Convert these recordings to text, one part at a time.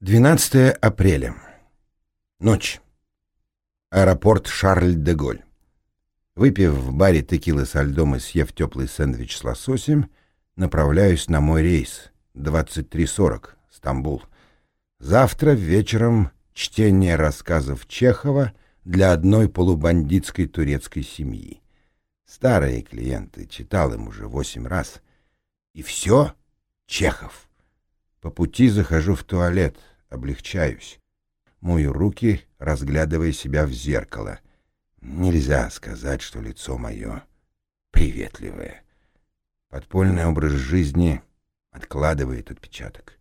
12 апреля. Ночь. Аэропорт Шарль-де-Голь. Выпив в баре текилы со льдом и съев теплый сэндвич с лососем, направляюсь на мой рейс 23.40, Стамбул. Завтра вечером чтение рассказов Чехова для одной полубандитской турецкой семьи. Старые клиенты, читал им уже восемь раз. И все Чехов. По пути захожу в туалет, облегчаюсь. Мою руки, разглядывая себя в зеркало. Нельзя сказать, что лицо мое приветливое. Подпольный образ жизни откладывает отпечаток.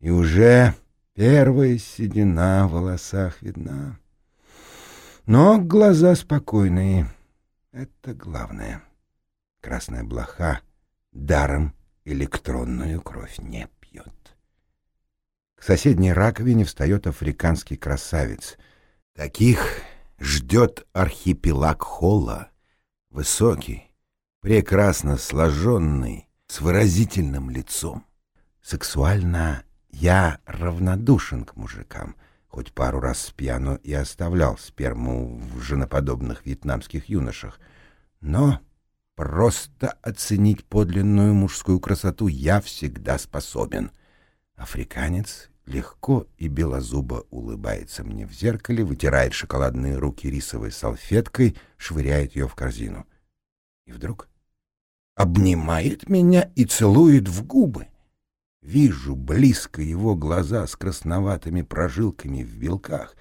И уже первая седина в волосах видна. Но глаза спокойные. Это главное. Красная блоха даром электронную кровь не к соседней раковине встает африканский красавец. Таких ждет архипелаг Холла. Высокий, прекрасно сложенный, с выразительным лицом. Сексуально я равнодушен к мужикам, хоть пару раз с пьяну и оставлял сперму в женоподобных вьетнамских юношах. Но просто оценить подлинную мужскую красоту я всегда способен — Африканец легко и белозубо улыбается мне в зеркале, вытирает шоколадные руки рисовой салфеткой, швыряет ее в корзину. И вдруг обнимает меня и целует в губы. Вижу близко его глаза с красноватыми прожилками в белках.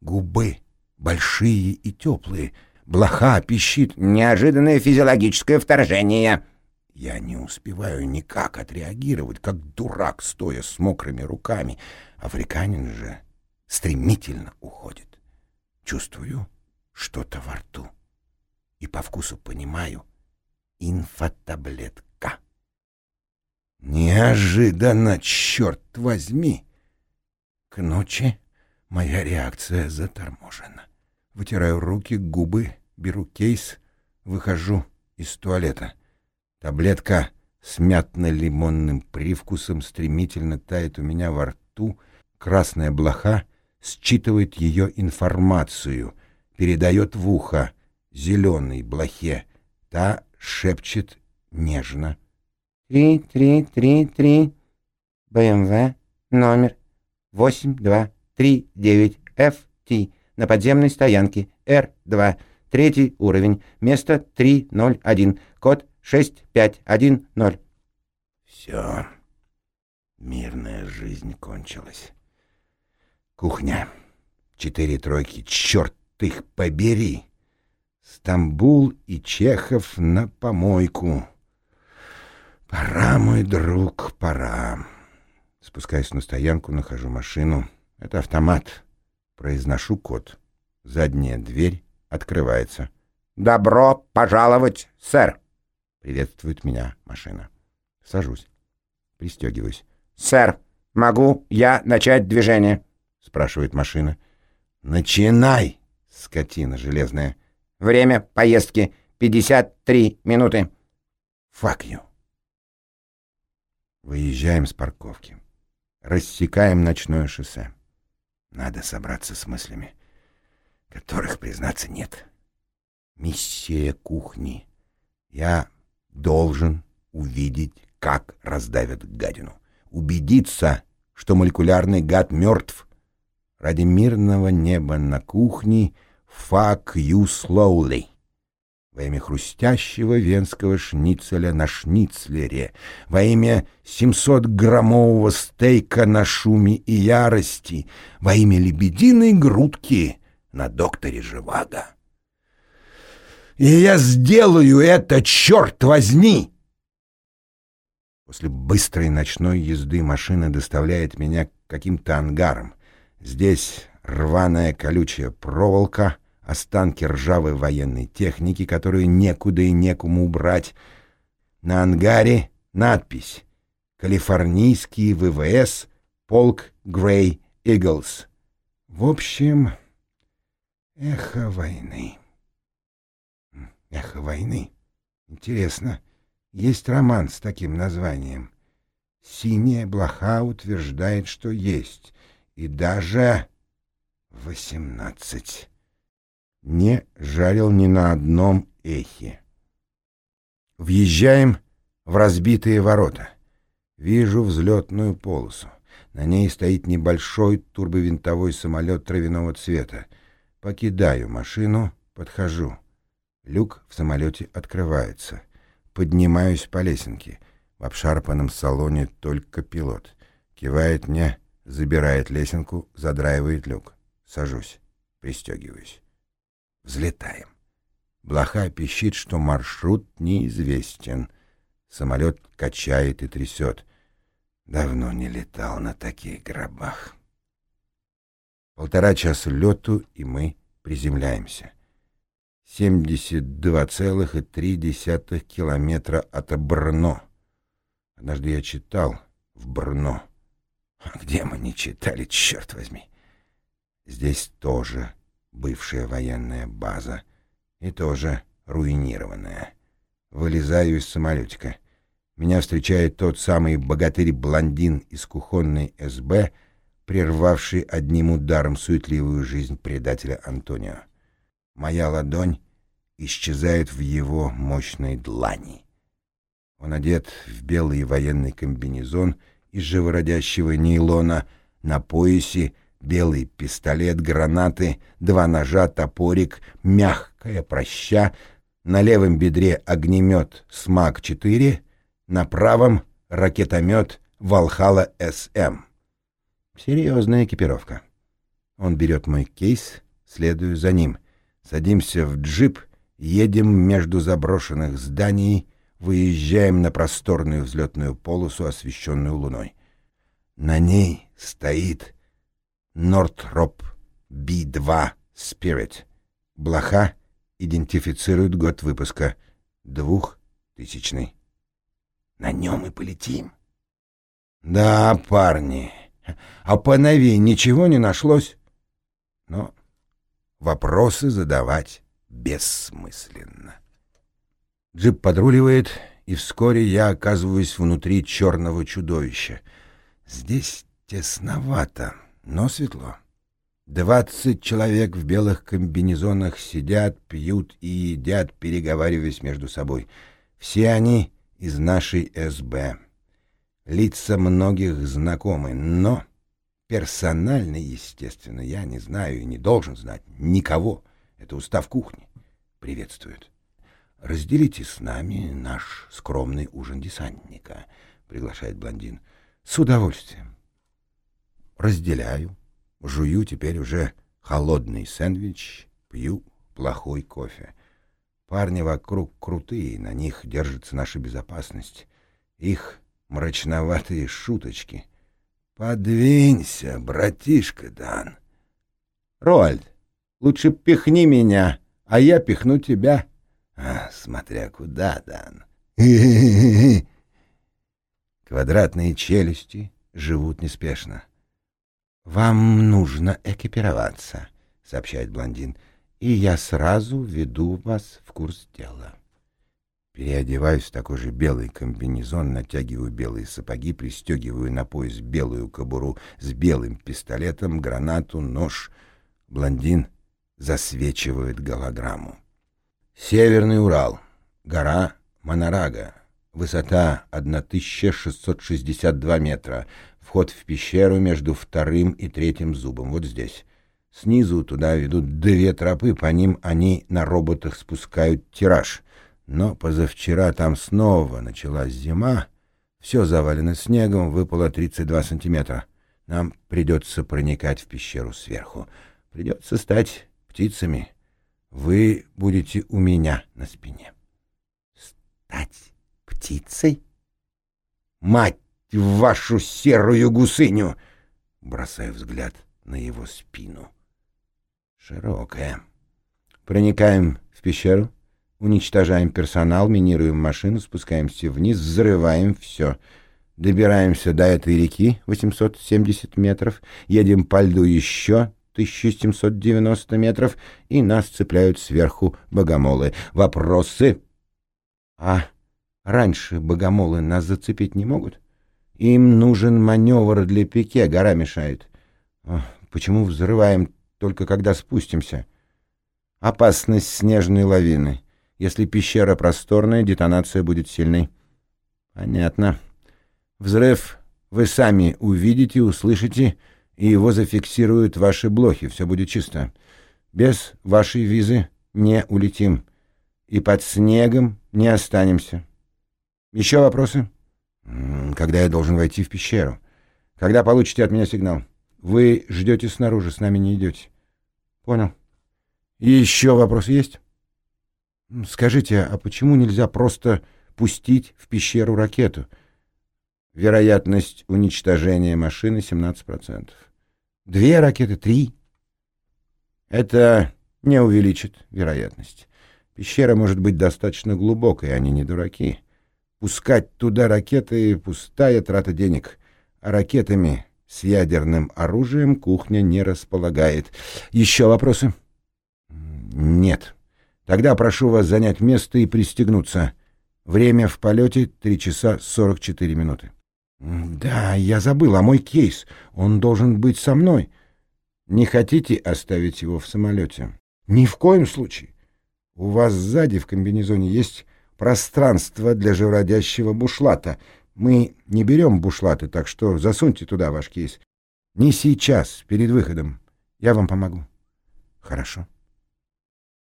Губы большие и теплые. Блоха пищит «Неожиданное физиологическое вторжение!» Я не успеваю никак отреагировать, как дурак, стоя с мокрыми руками. Африканин же стремительно уходит. Чувствую что-то во рту. И по вкусу понимаю — инфотаблетка. Неожиданно, черт возьми! К ночи моя реакция заторможена. Вытираю руки, губы, беру кейс, выхожу из туалета — Таблетка с мятно-лимонным привкусом стремительно тает у меня во рту. Красная блоха считывает ее информацию, передает в ухо зеленой блохе. Та шепчет нежно. «Три, три, три, три. БМВ. Номер. Восемь, два, три, девять. ФТ. На подземной стоянке. Р2. Третий уровень. Место 301. Код шесть пять один ноль. Все. Мирная жизнь кончилась. Кухня. Четыре тройки. Черт их побери. Стамбул и Чехов на помойку. Пора, мой друг, пора. Спускаюсь на стоянку, нахожу машину. Это автомат. Произношу код. Задняя дверь открывается. «Добро пожаловать, сэр!» Приветствует меня машина. Сажусь. Пристегиваюсь. «Сэр, могу я начать движение?» Спрашивает машина. «Начинай, скотина железная!» «Время поездки — 53 минуты». «Fuck you!» Выезжаем с парковки. Рассекаем ночное шоссе. Надо собраться с мыслями, которых, признаться, нет. Миссия кухни. Я должен увидеть, как раздавят гадину. Убедиться, что молекулярный гад мертв. Ради мирного неба на кухне «Fuck you slowly» во имя хрустящего венского шницеля на шницлере, во имя 700-граммового стейка на шуме и ярости, во имя лебединой грудки на докторе Живаго. И я сделаю это, черт возьми! После быстрой ночной езды машина доставляет меня к каким-то ангарам. Здесь рваная колючая проволока, останки ржавой военной техники, которую некуда и некому убрать. На ангаре надпись «Калифорнийский ВВС, полк Грей Иглс». В общем, эхо войны. Эхо войны. Интересно, есть роман с таким названием. Синяя блоха утверждает, что есть. и даже восемнадцать. Не жарил ни на одном эхе. Въезжаем в разбитые ворота. Вижу взлетную полосу. На ней стоит небольшой турбовинтовой самолет травяного цвета. Покидаю машину, подхожу. Люк в самолете открывается. Поднимаюсь по лесенке. В обшарпанном салоне только пилот. Кивает мне, забирает лесенку, задраивает люк. Сажусь, пристегиваюсь. Взлетаем. Блоха пищит, что маршрут неизвестен. Самолет качает и трясет. Давно не летал на таких гробах. Полтора часа лету, и мы приземляемся. 72,3 километра от Брно. Однажды я читал в Брно. А где мы не читали, черт возьми? Здесь тоже бывшая военная база и тоже руинированная. Вылезаю из самолетика. Меня встречает тот самый богатырь-блондин из кухонной СБ, прервавший одним ударом суетливую жизнь предателя Антонио. Моя ладонь исчезает в его мощной длани. Он одет в белый военный комбинезон из живородящего нейлона, на поясе белый пистолет, гранаты, два ножа, топорик, мягкая проща, на левом бедре огнемет СМАГ-4, на правом ракетомет Валхала-СМ. Серьезная экипировка. Он берет мой кейс, следую за ним. Садимся в джип, едем между заброшенных зданий, выезжаем на просторную взлетную полосу, освещенную луной. На ней стоит Нортроп B2 Spirit. Блоха идентифицирует год выпуска. Двухтысячный. На нем и полетим. Да, парни, а по новей ничего не нашлось. Но вопросы задавать бессмысленно. Джип подруливает, и вскоре я оказываюсь внутри черного чудовища. Здесь тесновато, но светло. Двадцать человек в белых комбинезонах сидят, пьют и едят, переговариваясь между собой. Все они из нашей СБ. Лица многих знакомы, но персонально, естественно, я не знаю и не должен знать никого. Это устав кухни. Приветствует. «Разделите с нами наш скромный ужин десантника», — приглашает блондин. «С удовольствием». Разделяю. Жую теперь уже холодный сэндвич, пью плохой кофе. Парни вокруг крутые, на них держится наша безопасность. Их мрачноватые шуточки. «Подвинься, братишка Дан!» «Роальд, лучше пихни меня, а я пихну тебя!» А, смотря куда, Дан. Квадратные челюсти живут неспешно. «Вам нужно экипироваться», — сообщает блондин, — «и я сразу веду вас в курс дела». Переодеваюсь в такой же белый комбинезон, натягиваю белые сапоги, пристегиваю на пояс белую кобуру с белым пистолетом, гранату, нож. Блондин засвечивает голограмму. Северный Урал. Гора Монорага. Высота 1662 метра. Вход в пещеру между вторым и третьим зубом. Вот здесь. Снизу туда ведут две тропы, по ним они на роботах спускают тираж. Но позавчера там снова началась зима. Все завалено снегом, выпало 32 сантиметра. Нам придется проникать в пещеру сверху. Придется стать птицами. Вы будете у меня на спине. Стать птицей? Мать вашу серую гусыню! Бросаю взгляд на его спину. Широкая. Проникаем в пещеру, уничтожаем персонал, минируем машину, спускаемся вниз, взрываем все. Добираемся до этой реки, 870 метров, едем по льду еще 1790 метров, и нас цепляют сверху богомолы. Вопросы? А раньше богомолы нас зацепить не могут? Им нужен маневр для пике, гора мешает. Почему взрываем только когда спустимся? Опасность снежной лавины. Если пещера просторная, детонация будет сильной. Понятно. Взрыв вы сами увидите, услышите, и его зафиксируют ваши блохи. Все будет чисто. Без вашей визы не улетим. И под снегом не останемся. Еще вопросы? Когда я должен войти в пещеру? Когда получите от меня сигнал? Вы ждете снаружи, с нами не идете. Понял. Еще вопрос есть? Скажите, а почему нельзя просто пустить в пещеру ракету? Вероятность уничтожения машины 17%. Две ракеты, три. Это не увеличит вероятность. Пещера может быть достаточно глубокой, они не дураки. Пускать туда ракеты — пустая трата денег. А ракетами с ядерным оружием кухня не располагает. Еще вопросы? Нет. Тогда прошу вас занять место и пристегнуться. Время в полете — 3 часа 44 минуты. Да, я забыл, а мой кейс, он должен быть со мной. Не хотите оставить его в самолете? Ни в коем случае. У вас сзади в комбинезоне есть пространство для живородящего бушлата. Мы не берем бушлаты, так что засуньте туда ваш кейс. Не сейчас, перед выходом. Я вам помогу. Хорошо.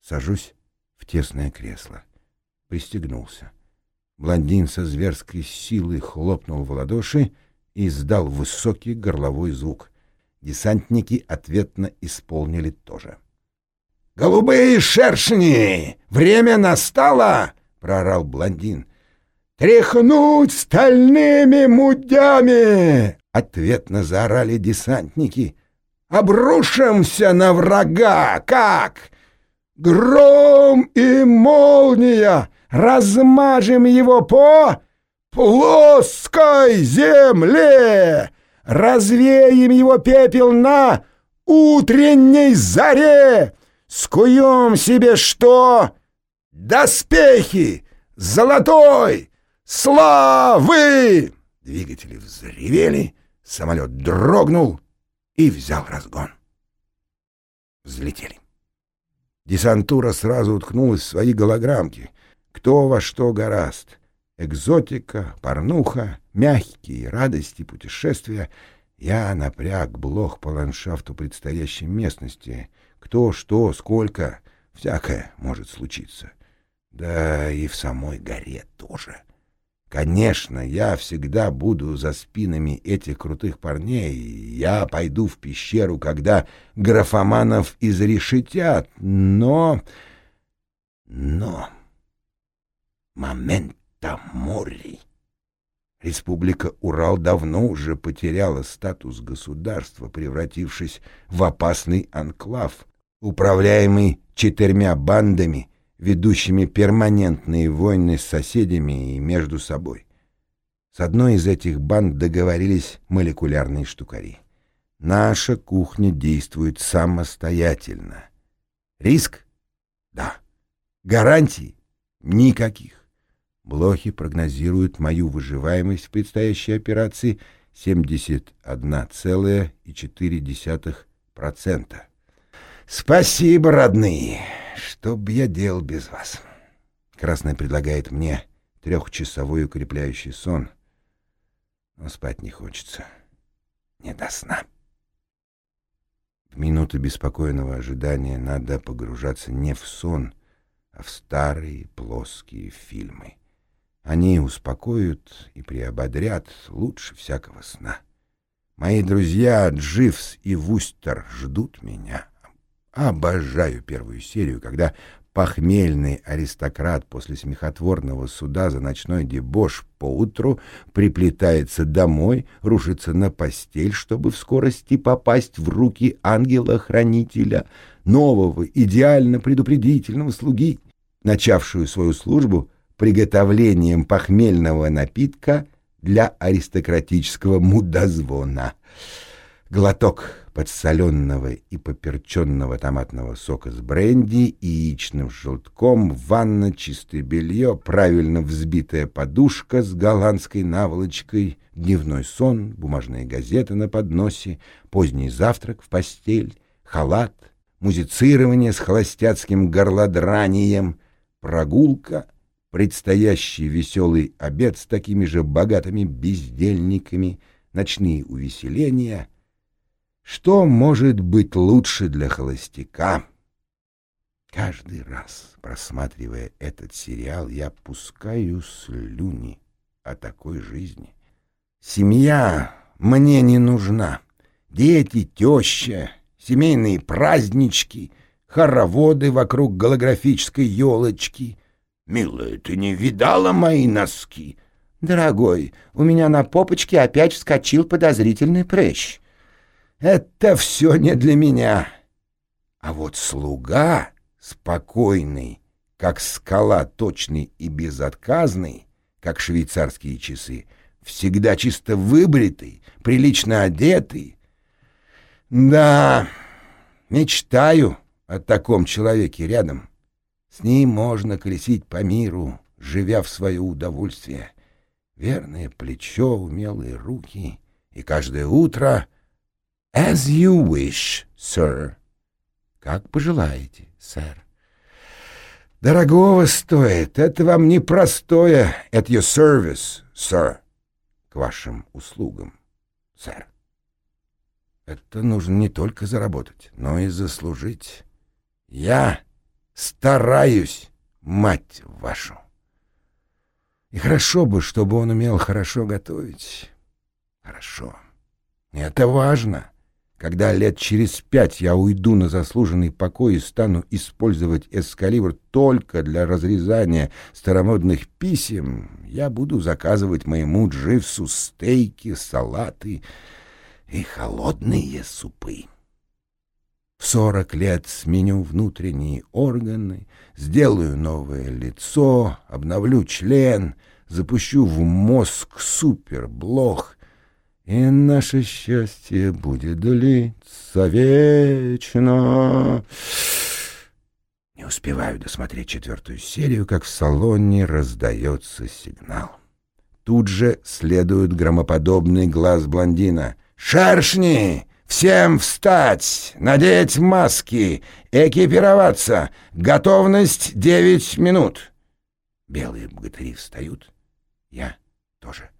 Сажусь в тесное кресло. Пристегнулся. Блондин со зверской силой хлопнул в ладоши и издал высокий горловой звук. Десантники ответно исполнили тоже. «Голубые шершни! Время настало!» — проорал блондин. «Тряхнуть стальными мудями!» — ответно заорали десантники. «Обрушимся на врага! Как? Гром и молния! Размажем его по плоской земле! Развеем его пепел на утренней заре! Скуем себе что? Доспехи! Золотой! Славы!» Двигатели взревели, самолет дрогнул и взял разгон. Взлетели. Десантура сразу уткнулась в свои голограммки. Кто во что гораст. Экзотика, порнуха, мягкие радости путешествия. Я напряг блох по ландшафту предстоящей местности. Кто, что, сколько, всякое может случиться. Да и в самой горе тоже. Конечно, я всегда буду за спинами этих крутых парней. Я пойду в пещеру, когда графоманов изрешетят. Но... Но... Момента мори. Республика Урал давно уже потеряла статус государства, превратившись в опасный анклав, управляемый четырьмя бандами — ведущими перманентные войны с соседями и между собой. С одной из этих банд договорились молекулярные штукари. Наша кухня действует самостоятельно. Риск? Да. Гарантий? Никаких. Блохи прогнозируют мою выживаемость в предстоящей операции 71,4%. Спасибо, родные. Что б я делал без вас? Красная предлагает мне трехчасовой укрепляющий сон, но спать не хочется. Не до сна. В минуты беспокойного ожидания надо погружаться не в сон, а в старые плоские фильмы. Они успокоят и приободрят лучше всякого сна. Мои друзья Дживс и Вустер ждут меня. Обожаю первую серию, когда похмельный аристократ после смехотворного суда за ночной дебош поутру приплетается домой, рушится на постель, чтобы в скорости попасть в руки ангела-хранителя, нового, идеально предупредительного слуги, начавшую свою службу приготовлением похмельного напитка для аристократического мудозвона. Глоток подсоленного и поперченного томатного сока с бренди и яичным желтком, ванна, чистое белье, правильно взбитая подушка с голландской наволочкой, дневной сон, бумажные газеты на подносе, поздний завтрак в постель, халат, музицирование с холостяцким горлодранием, прогулка, предстоящий веселый обед с такими же богатыми бездельниками, ночные увеселения. Что может быть лучше для холостяка? Каждый раз, просматривая этот сериал, я пускаю слюни о такой жизни. Семья мне не нужна. Дети, теща, семейные празднички, хороводы вокруг голографической елочки. Милая, ты не видала мои носки? Дорогой, у меня на попочке опять вскочил подозрительный прыщ. Это все не для меня. А вот слуга спокойный, как скала точный и безотказный, как швейцарские часы, всегда чисто выбритый, прилично одетый, да, мечтаю о таком человеке рядом. С ним можно колесить по миру, живя в свое удовольствие. Верное плечо, умелые руки, и каждое утро «As you wish, sir». Как пожелаете, сэр. Дорогого стоит, это вам непростое, at your service, sir, к вашим услугам, сэр. Это нужно не только заработать, но и заслужить. Я стараюсь, мать вашу. И хорошо бы, чтобы он умел хорошо готовить. Хорошо. Это важно. Когда лет через пять я уйду на заслуженный покой и стану использовать эскалибр только для разрезания старомодных писем, я буду заказывать моему Дживсу стейки, салаты и холодные супы. В сорок лет сменю внутренние органы, сделаю новое лицо, обновлю член, запущу в мозг суперблох, и наше счастье будет длиться вечно. Не успеваю досмотреть четвертую серию, как в салоне раздается сигнал. Тут же следует громоподобный глаз блондина — «Шершни! Всем встать! Надеть маски! Экипироваться! Готовность девять минут!» Белые богатыри встают. Я тоже.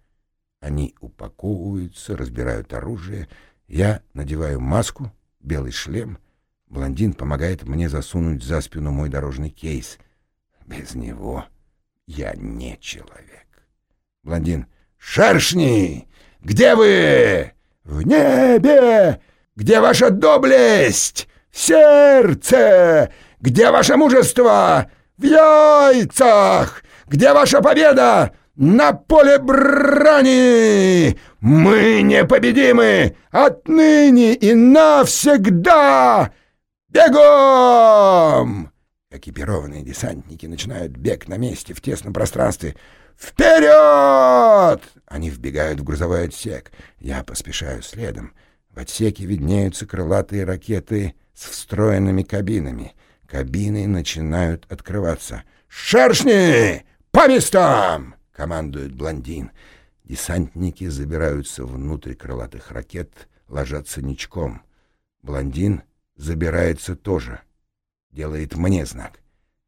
Они упаковываются, разбирают оружие. Я надеваю маску, белый шлем. Блондин помогает мне засунуть за спину мой дорожный кейс. Без него я не человек. Блондин. «Шершни! Где вы?» В небе! Где ваша доблесть? В сердце! Где ваше мужество? В яйцах! Где ваша победа? На поле брани! Мы непобедимы! Отныне и навсегда! Бегом! Экипированные десантники начинают бег на месте в тесном пространстве. «Вперед!» Они вбегают в грузовой отсек. Я поспешаю следом. В отсеке виднеются крылатые ракеты с встроенными кабинами. Кабины начинают открываться. «Шершни! По местам!» — командует блондин. Десантники забираются внутрь крылатых ракет, ложатся ничком. Блондин забирается тоже. Делает мне знак.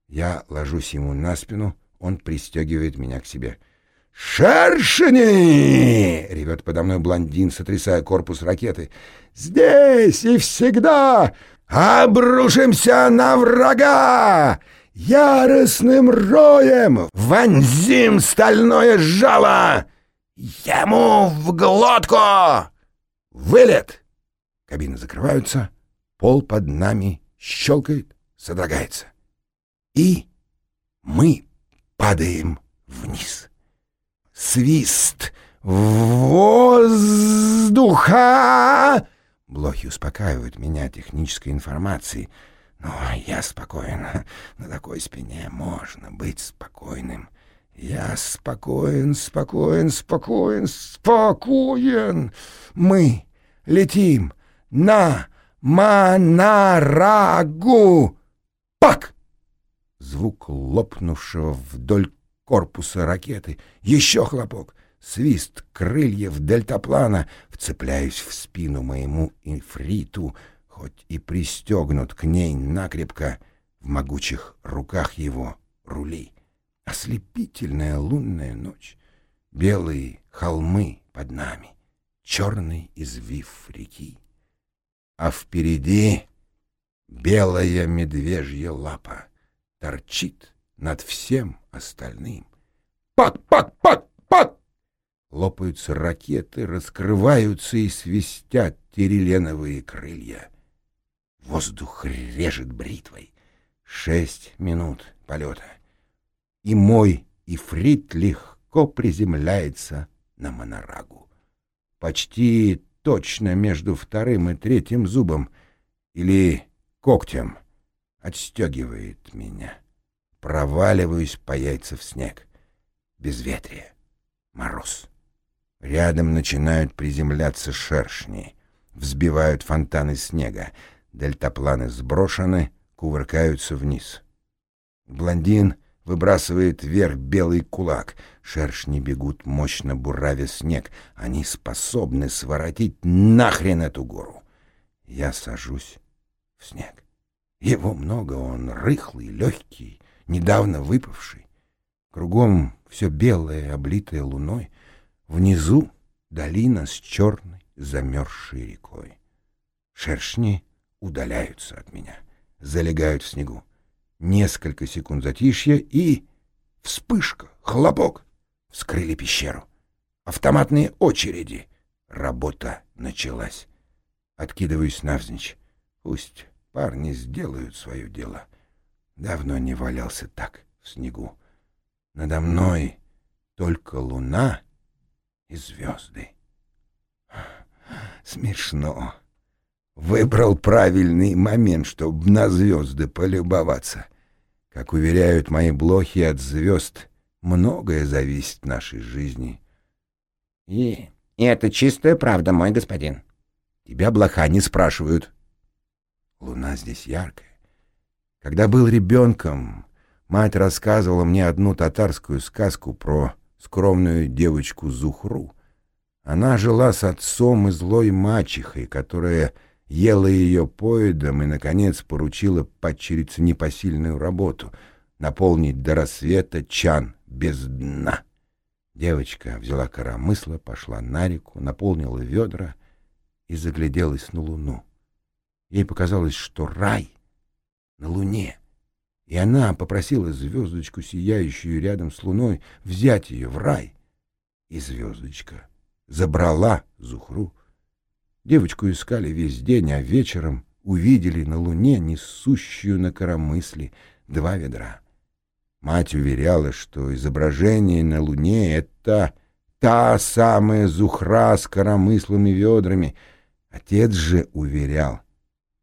Я ложусь ему на спину, он пристегивает меня к себе. «Шершени!» — ревет подо мной блондин, сотрясая корпус ракеты. «Здесь и всегда обрушимся на врага! Яростным роем вонзим стальное жало! Ему в глотку! Вылет!» Кабины закрываются, пол под нами щелкает, содрогается. И мы падаем вниз. Свист воздуха! Блохи успокаивают меня технической информацией, но я спокоен. На такой спине можно быть спокойным. Я спокоен, спокоен, спокоен, спокоен. Мы летим на Манарагу! Пак! Звук лопнувшего вдоль корпуса ракеты. Еще хлопок. Свист крыльев дельтаплана. Вцепляюсь в спину моему инфриту, хоть и пристегнут к ней накрепко в могучих руках его рули. Ослепительная лунная ночь. Белые холмы под нами. Черный извив реки. А впереди белая медвежья лапа торчит над всем остальным. Пак, пак, пак, пак! Лопаются ракеты, раскрываются и свистят тиреленовые крылья. Воздух режет бритвой. Шесть минут полета. И мой ифрит легко приземляется на монорагу. Почти точно между вторым и третьим зубом или когтем отстегивает меня. Проваливаюсь по яйца в снег. Безветрие. Мороз. Рядом начинают приземляться шершни. Взбивают фонтаны снега. Дельтапланы сброшены, кувыркаются вниз. Блондин выбрасывает вверх белый кулак. Шершни бегут, мощно буравя снег. Они способны своротить нахрен эту гору. Я сажусь в снег. Его много, он рыхлый, легкий, недавно выпавший. Кругом все белое, облитое луной. Внизу долина с черной замерзшей рекой. Шершни удаляются от меня, залегают в снегу. Несколько секунд затишья и... Вспышка, хлопок. Вскрыли пещеру. Автоматные очереди. Работа началась. Откидываюсь навзничь. Пусть парни сделают свое дело. Давно не валялся так в снегу. Надо мной только луна и звезды. Смешно. Выбрал правильный момент, чтобы на звезды полюбоваться. Как уверяют мои блохи от звезд, многое зависит в нашей жизни. И, и это чистая правда, мой господин. Тебя блоха не спрашивают. Луна здесь яркая. Когда был ребенком, мать рассказывала мне одну татарскую сказку про скромную девочку Зухру. Она жила с отцом и злой мачехой, которая ела ее поедом и, наконец, поручила падчерице непосильную работу — наполнить до рассвета чан без дна. Девочка взяла коромысло, пошла на реку, наполнила ведра и загляделась на луну. Ей показалось, что рай на луне, и она попросила звездочку, сияющую рядом с луной, взять ее в рай. И звездочка забрала Зухру Девочку искали весь день, а вечером увидели на луне несущую на коромысле два ведра. Мать уверяла, что изображение на луне — это та самая зухра с коромыслами ведрами. Отец же уверял,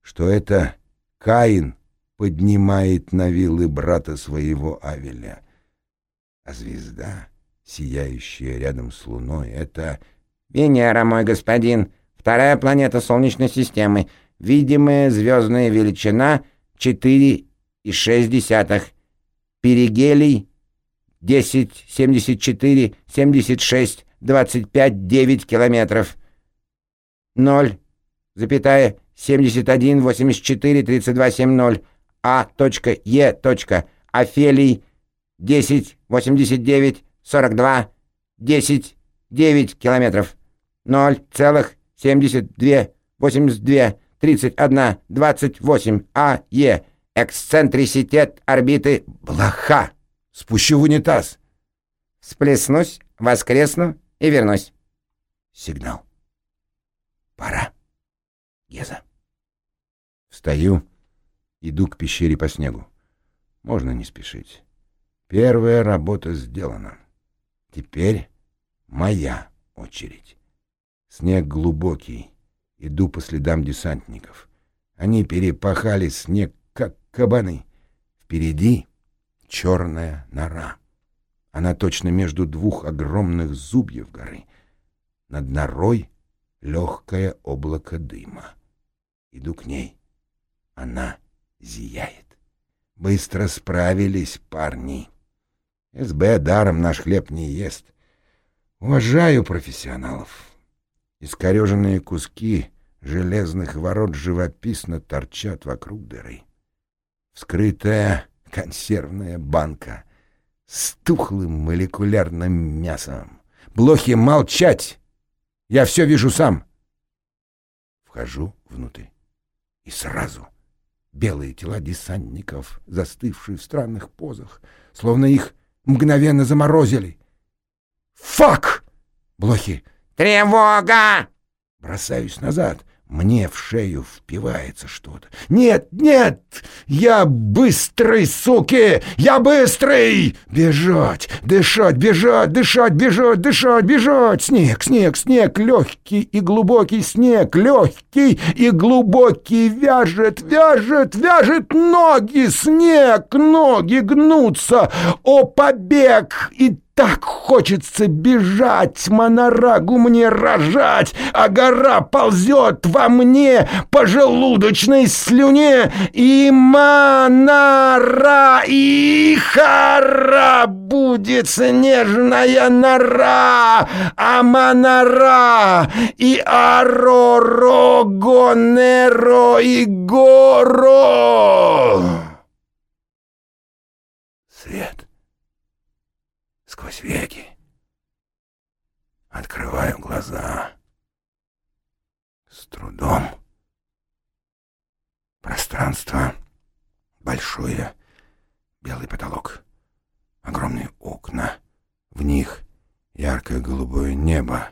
что это Каин поднимает на вилы брата своего Авеля. А звезда, сияющая рядом с луной, — это... — Венера, мой господин, Вторая планета Солнечной системы. Видимая звездная величина 4,6. Перигелий 10, 74, 76, 25, 9 километров. 0, запятая 71, 84, 32, 70. А. Е. Афелий 10, 89, 42, 10, 9 километров. 0 целых 72, 82, 31, 28 АЕ. Эксцентриситет орбиты блоха. Спущу в унитаз. Сплеснусь, воскресну и вернусь. Сигнал. Пора. Геза. Встаю, иду к пещере по снегу. Можно не спешить. Первая работа сделана. Теперь моя очередь. Снег глубокий. Иду по следам десантников. Они перепахали снег, как кабаны. Впереди черная нора. Она точно между двух огромных зубьев горы. Над норой легкое облако дыма. Иду к ней. Она зияет. Быстро справились парни. СБ даром наш хлеб не ест. Уважаю профессионалов. Искореженные куски железных ворот живописно торчат вокруг дыры. Вскрытая консервная банка с тухлым молекулярным мясом. Блохи молчать! Я все вижу сам. Вхожу внутрь. И сразу белые тела десантников, застывшие в странных позах, словно их мгновенно заморозили. «Фак!» Блохи. «Тревога!» Бросаюсь назад. Мне в шею впивается что-то. «Нет, нет! Я быстрый, суки! Я быстрый! Бежать, дышать, бежать, дышать, бежать, дышать, бежать! Снег, снег, снег, легкий и глубокий снег, легкий и глубокий, вяжет, вяжет, вяжет ноги, снег, ноги гнутся, о, побег! И так хочется бежать, монорагу мне рожать, а гора ползет во мне по желудочной слюне, и монора, и хара будет снежная нора, а монора, и ароро, гонеро, и горо. Свет сквозь веки. Открываю глаза. С трудом. Пространство большое, белый потолок, огромные окна, в них яркое голубое небо,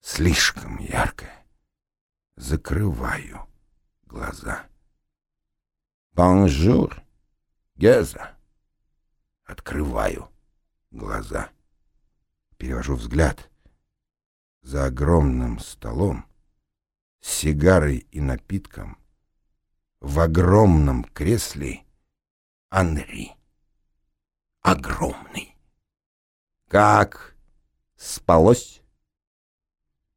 слишком яркое. Закрываю глаза. «Bonjour, Геза!» Открываю глаза. Перевожу взгляд. За огромным столом, с сигарой и напитком, в огромном кресле Анри. Огромный. Как спалось?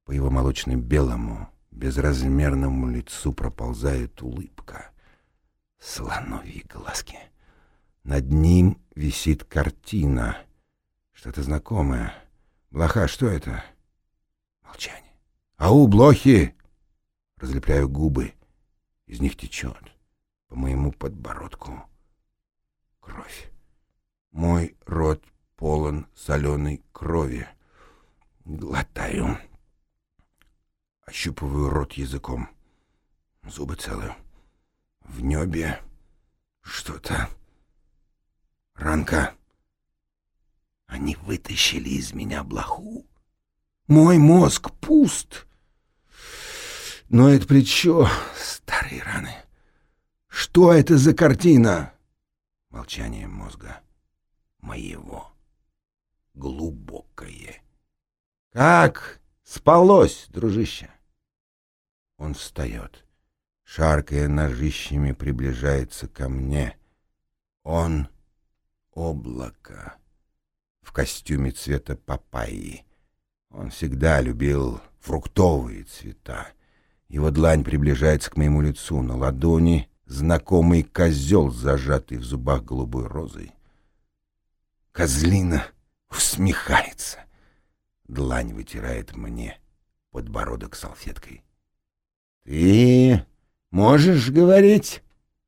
По его молочно-белому, безразмерному лицу проползает улыбка. Слоновьи глазки. Над ним висит картина — что-то знакомое. Блоха, что это? Молчание. Ау, блохи! Разлепляю губы. Из них течет по моему подбородку кровь. Мой рот полон соленой крови. Глотаю. Ощупываю рот языком. Зубы целые. В небе что-то. Ранка. Они вытащили из меня блоху. Мой мозг пуст. Но это плечо, старые раны. Что это за картина? Молчание мозга. Моего. Глубокое. Как спалось, дружище? Он встает. Шаркая ножищами, приближается ко мне. Он — облако в костюме цвета папайи. Он всегда любил фруктовые цвета. Его длань приближается к моему лицу. На ладони знакомый козел, зажатый в зубах голубой розой. Козлина усмехается. Длань вытирает мне подбородок салфеткой. — Ты можешь говорить?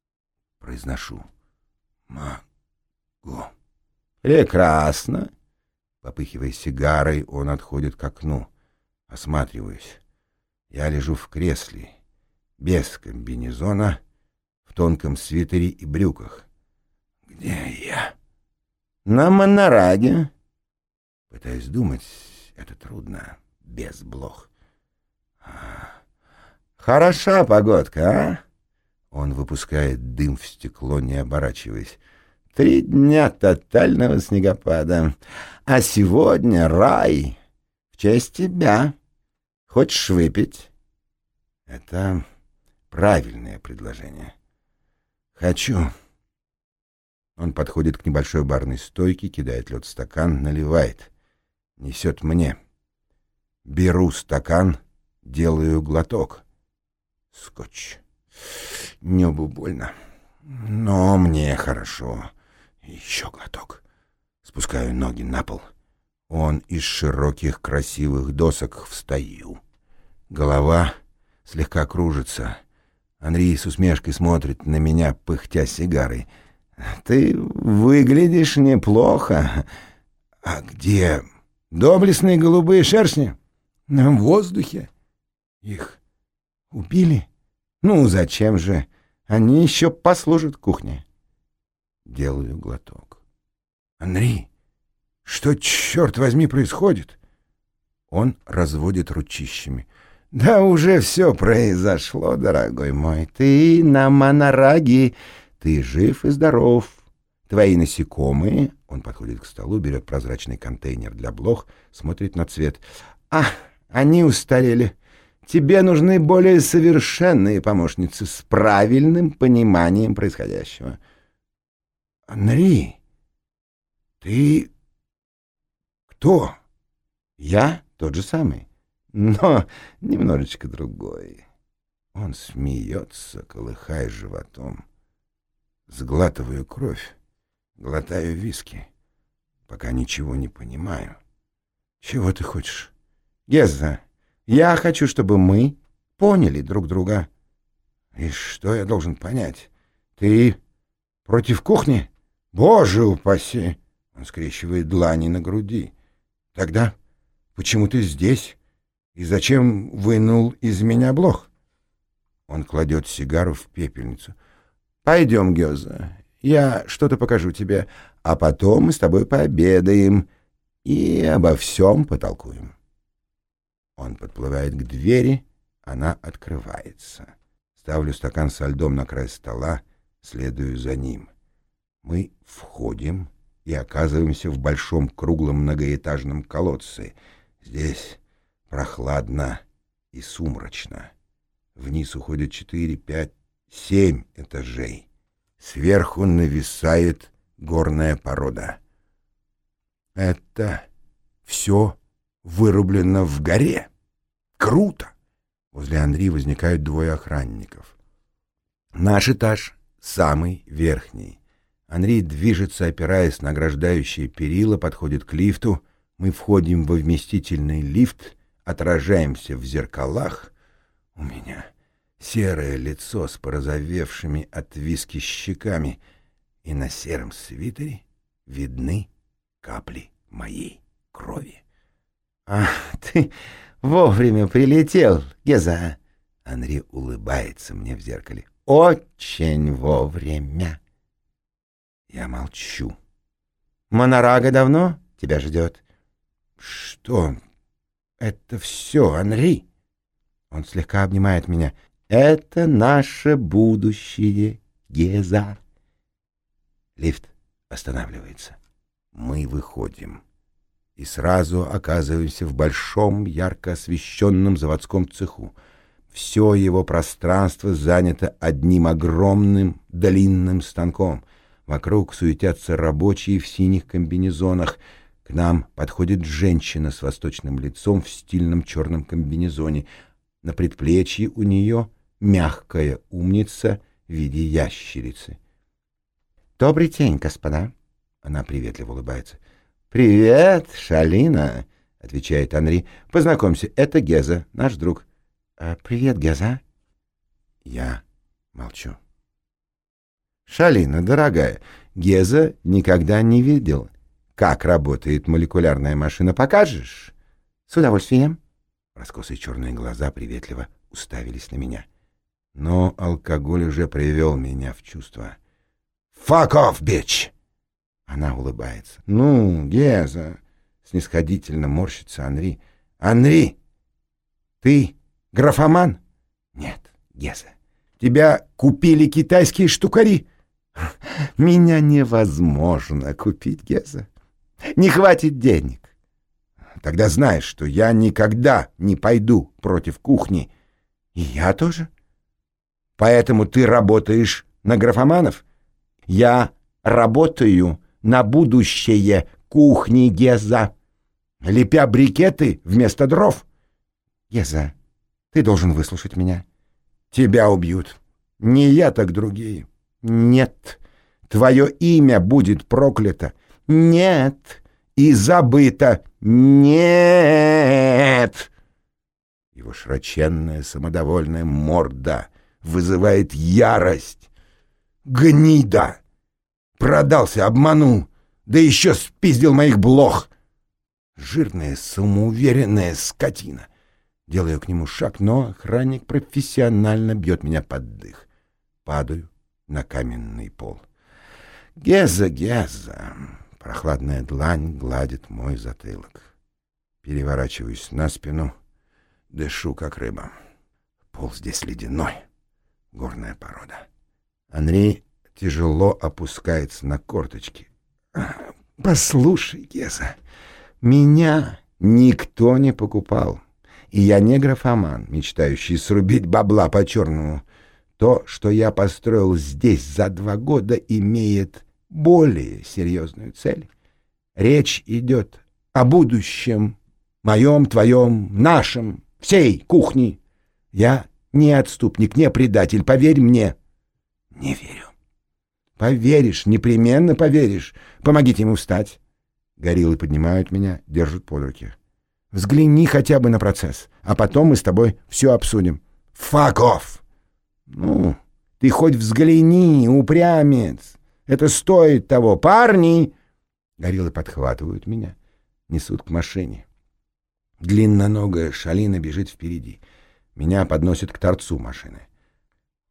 — произношу. — Могу. «Прекрасно!» Попыхивая сигарой, он отходит к окну. Осматриваюсь. Я лежу в кресле, без комбинезона, в тонком свитере и брюках. «Где я?» «На Монораге». Пытаюсь думать, это трудно, без блох. «Хороша погодка, а?» Он выпускает дым в стекло, не оборачиваясь. Три дня тотального снегопада. А сегодня рай. В честь тебя. Хочешь выпить? Это правильное предложение. Хочу. Он подходит к небольшой барной стойке, кидает лед в стакан, наливает. Несет мне. Беру стакан, Делаю глоток. Скотч. Небу больно. Но мне хорошо. Еще глоток. Спускаю ноги на пол. Он из широких красивых досок встаю. Голова слегка кружится. Анри с усмешкой смотрит на меня, пыхтя сигарой. «Ты выглядишь неплохо. А где доблестные голубые шершни?» «В воздухе. Их убили?» «Ну, зачем же? Они еще послужат кухне». Делаю глоток. «Анри, что, черт возьми, происходит?» Он разводит ручищами. «Да уже все произошло, дорогой мой. Ты на Монараге. Ты жив и здоров. Твои насекомые...» Он подходит к столу, берет прозрачный контейнер для блох, смотрит на цвет. «А, они устарели. Тебе нужны более совершенные помощницы с правильным пониманием происходящего». «Анри, ты кто?» «Я тот же самый но немножечко другой. Он смеется, колыхая животом. Сглатываю кровь, глотаю виски, пока ничего не понимаю. Чего ты хочешь? Геза, я хочу, чтобы мы поняли друг друга. И что я должен понять? Ты против кухни? Боже упаси! Он скрещивает длани на груди. Тогда почему ты здесь? И зачем вынул из меня блох? Он кладет сигару в пепельницу. Пойдем, Гёза, я что-то покажу тебе, а потом мы с тобой пообедаем и обо всем потолкуем. Он подплывает к двери, она открывается. Ставлю стакан со льдом на край стола, следую за ним. Мы входим и оказываемся в большом круглом многоэтажном колодце. Здесь прохладно и сумрачно. Вниз уходят четыре, пять, семь этажей. Сверху нависает горная порода. Это все вырублено в горе. Круто! Возле Андри возникают двое охранников. Наш этаж самый верхний. Анри движется, опираясь на ограждающие перила, подходит к лифту. Мы входим во вместительный лифт — отражаемся в зеркалах, у меня серое лицо с порозовевшими от виски щеками, и на сером свитере видны капли моей крови. — А, ты вовремя прилетел, Геза! Анри улыбается мне в зеркале. — Очень вовремя! Я молчу. — Монорага давно тебя ждет? — Что это все, Анри. Он слегка обнимает меня. Это наше будущее, Геза. Лифт останавливается. Мы выходим. И сразу оказываемся в большом, ярко освещенном заводском цеху. Все его пространство занято одним огромным длинным станком. Вокруг суетятся рабочие в синих комбинезонах — к нам подходит женщина с восточным лицом в стильном черном комбинезоне. На предплечье у нее мягкая умница в виде ящерицы. «Добрый день, господа!» Она приветливо улыбается. «Привет, Шалина!» — отвечает Анри. «Познакомься, это Геза, наш друг». «А, «Привет, Геза!» Я молчу. «Шалина, дорогая, Геза никогда не видел как работает молекулярная машина, покажешь? С удовольствием. Раскосые черные глаза приветливо уставились на меня. Но алкоголь уже привел меня в чувство. «Fuck off, bitch!» Она улыбается. «Ну, Геза!» Снисходительно морщится Анри. «Анри! Ты графоман?» «Нет, Геза. Тебя купили китайские штукари?» «Меня невозможно купить, Геза. Не хватит денег. Тогда знаешь, что я никогда не пойду против кухни. И я тоже. Поэтому ты работаешь на графоманов? Я работаю на будущее кухни Геза, лепя брикеты вместо дров. Геза, Ты должен выслушать меня. Тебя убьют. Не я, так другие. Нет. Твое имя будет проклято. Нет. И забыто. Нет. Его широченная самодовольная морда вызывает ярость. Гнида! Продался, обманул, да еще спиздил моих блох. Жирная, самоуверенная скотина. Делаю к нему шаг, но охранник профессионально бьет меня под дых. Падаю на каменный пол. Геза, Геза. Прохладная длань гладит мой затылок. Переворачиваюсь на спину, дышу, как рыба. Пол здесь ледяной, горная порода. Андрей тяжело опускается на корточки. «Послушай, Геза, меня никто не покупал, и я не графоман, мечтающий срубить бабла по-черному. То, что я построил здесь за два года, имеет более серьезную цель. Речь идет о будущем, моем, твоем, нашем, всей кухни. Я не отступник, не предатель, поверь мне. Не верю. Поверишь, непременно поверишь. Помогите ему встать. Гориллы поднимают меня, держат под руки. Взгляни хотя бы на процесс, а потом мы с тобой все обсудим. Fuck off! Ну, ты хоть взгляни, упрямец. Это стоит того. Парни! Гориллы подхватывают меня, несут к машине. Длинноногая шалина бежит впереди. Меня подносят к торцу машины.